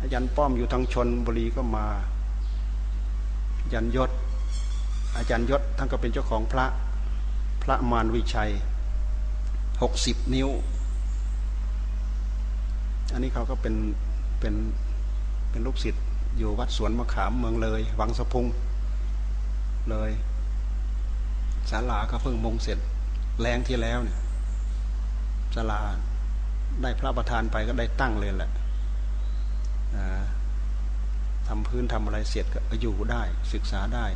อาจารย์ป้อมอยู่ทางชนบุรีก็มายันยศ อาจารย์ยศท่านก็เป็นเจ้าของพระพระมารวิชัยหกสิบนิ้ว อันนี้เขาก็เป็นเป็นเป็นลูกศิษย์อยู่วัดสวนมะขามเมืองเลยวังสะพุงเลยศาลาก็เพิ่งมงเสร็จแรงที่แล้วเนี่ยศาลา ได้พระประธานไปก็ได้ตั้งเลยแหละทำพื้นทำอะไรเสร็จก็อยู่ได้ศึกษาได้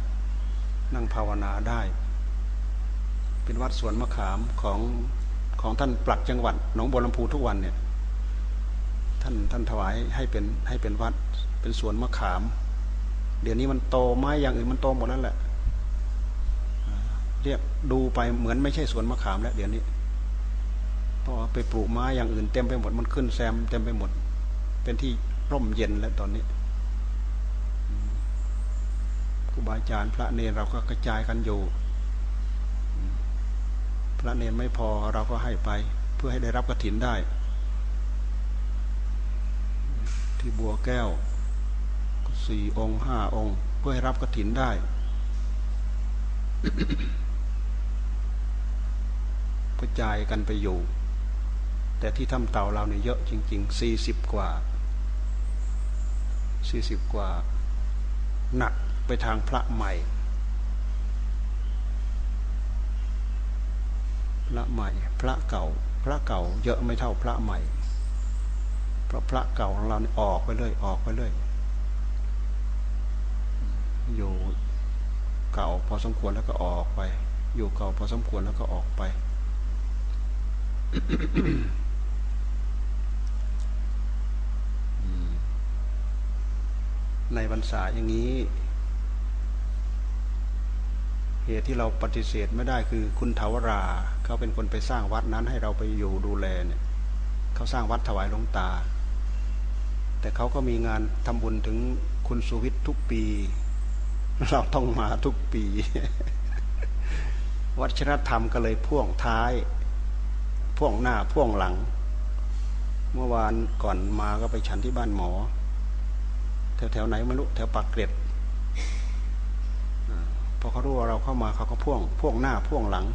นั่งภาวนาได้ เป็นวัดสวนมะขามของของท่านปลักจังหวัดหนองบัวลำพูทุกวันเนี่ยท่านท่านถวายให้เป็นให้เป็นวัดเป็นสวนมะขาม เดี๋ยวนี้มันโตไม้อย่างอื่นมันโตหมดนั่นแหละเรียกดูไปเหมือนไม่ใช่สวนมะขามแล้วเดี๋ยวนี้ พราะไปปลูกไม้อย่างอื่นเต็มไปหมดมันขึ้นแซมเต็มไปหมด เป็นที่ร่มเย็นแล้วตอนนี้ครูบาอาจารย์พระเนรเราก็กระจายกันอยู่ พระเนรไม่พอเราก็ให้ไป เพื่อให้ได้รับกระถินได้ ที่บัวแก้วสี่องค์ห้าองค์ เพื่อให้รับกระถินได้กระจายกันไปอยู่ แต่ที่ทำเต่าเราเนี่ยเยอะจริงๆสี่สิบกว่าสี่สิบกว่า หนักไปทางพระใหม่ พระใหม่ พระเก่า พระเก่า เยอะไม่เท่าพระใหม่ เพราะพระเก่าของเราเนี่ยออกไปเรื่อยออกไปเรื่อยอยู่เก่าพอสมควรแล้วก็ออกไป อยู่เก่าพอสมควรแล้วก็ออกไป ในบรรษาอย่างนี้ เหตุที่เราปฏิเสธไม่ได้คือคุณทวรา เขาเป็นคนไปสร้างวัดนั้นให้เราไปอยู่ดูแลเนี่ยเขาสร้างวัดถวายหลวงตา แต่เขาก็มีงานทำบุญถึงคุณสุวิทย์ทุกปี เราต้องมาทุกปี วัฒนธรรมก็เลยพ่วงท้าย พ่วงหน้าพ่วงหลัง เมื่อวานก่อนมาก็ไปฉันที่บ้านหมอ แถวแถวไหนไม่รู้แถวปากเกร็ดพอเขารู้ว่าเราเข้ามาเขาก็พ่วงพ่วงหน้าพ่วงหลัง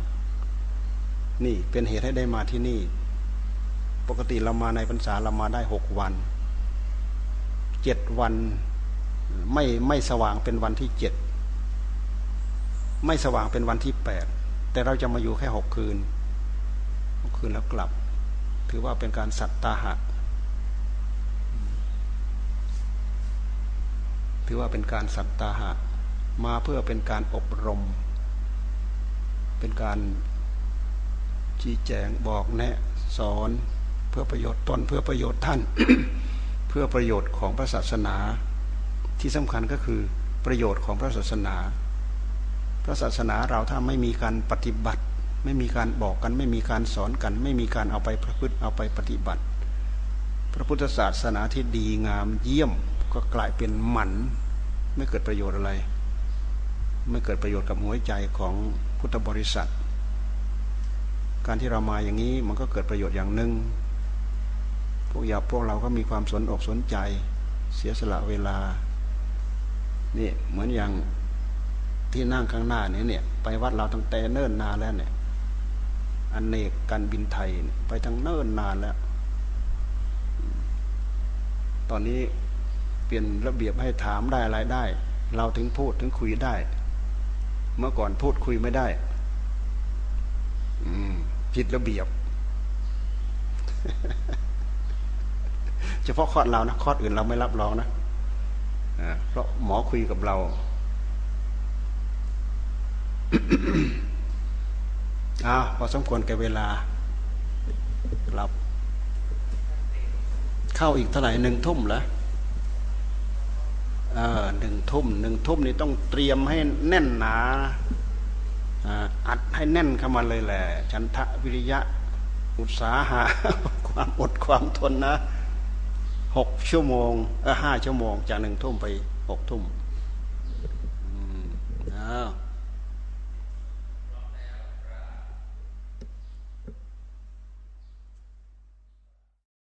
นี่เป็นเหตุให้ได้มาที่นี่ ปกติเรามาในพรรษาเรามาได้หกวันเจ็ดวันไม่ไม่สว่างเป็นวันที่เจ็ดไม่สว่างเป็นวันที่แปดแต่เราจะมาอยู่แค่หกคืนหกคืนแล้วกลับ ถือว่าเป็นการสัตตาหะ ถือว่าเป็นการสัตตาหะ มาเพื่อเป็นการอบรม เป็นการชี้แจงบอกแนะสอนเพื่อประโยชน์ตนเพื่อประโยชน์ท่าน เพื่อประโยชน์ของพระศาสนา ที่สำคัญก็คือประโยชน์ของพระศาสนา พระศาสนาเราถ้าไม่มีการปฏิบัติ ไม่มีการบอกกัน ไม่มีการสอนกัน ไม่มีการเอาไปประพฤติเอาไปปฏิบัติ พระพุทธศาสนาที่ดีงามเยี่ยมก็กลายเป็นหมัน ไม่เกิดประโยชน์อะไร ไม่เกิดประโยชน์กับหัวใจของพุทธบริษัท การที่เรามาอย่างนี้มันก็เกิดประโยชน์อย่างหนึ่งพวกยาพวกเราก็มีความสนอกสนใจ เสียสละเวลานี่เหมือนอย่างที่นั่งข้างหน้านี้เนี่ย ไปวัดเราตั้งแต่เนิ่นนานแล้วเนี่ยอันเนกการบินไทยไปทั้งเนิ่นนานแล้ว ตอนนี้ ปลี่ยนระเบียบให้ถามได้อะไรได้ เราถึงพูดถึงคุยได้ เมื่อก่อนพูดคุยไม่ได้อืผิดระเบียบ เฉพาะคอดเรานะคอดอื่นเราไม่รับรองนะเพราะหมอคุยกับเรา อ้าวพอสมควรแก่เวลารับ เข้าอีกเท่าไหร่หนึ่งทุ่มแล้ว หนึ่งทุ่มหนึ่งทุ่มนี่ต้องเตรียมให้แน่นหนาอัดให้แน่นเข้ามาเลยแหละฉันทะวิริยะอุตสาหะความอดความทนนะหกชั่วโมงเออห้าชั่วโมงจากหนึ่งทุ่มไปหกทุ่มอ้าว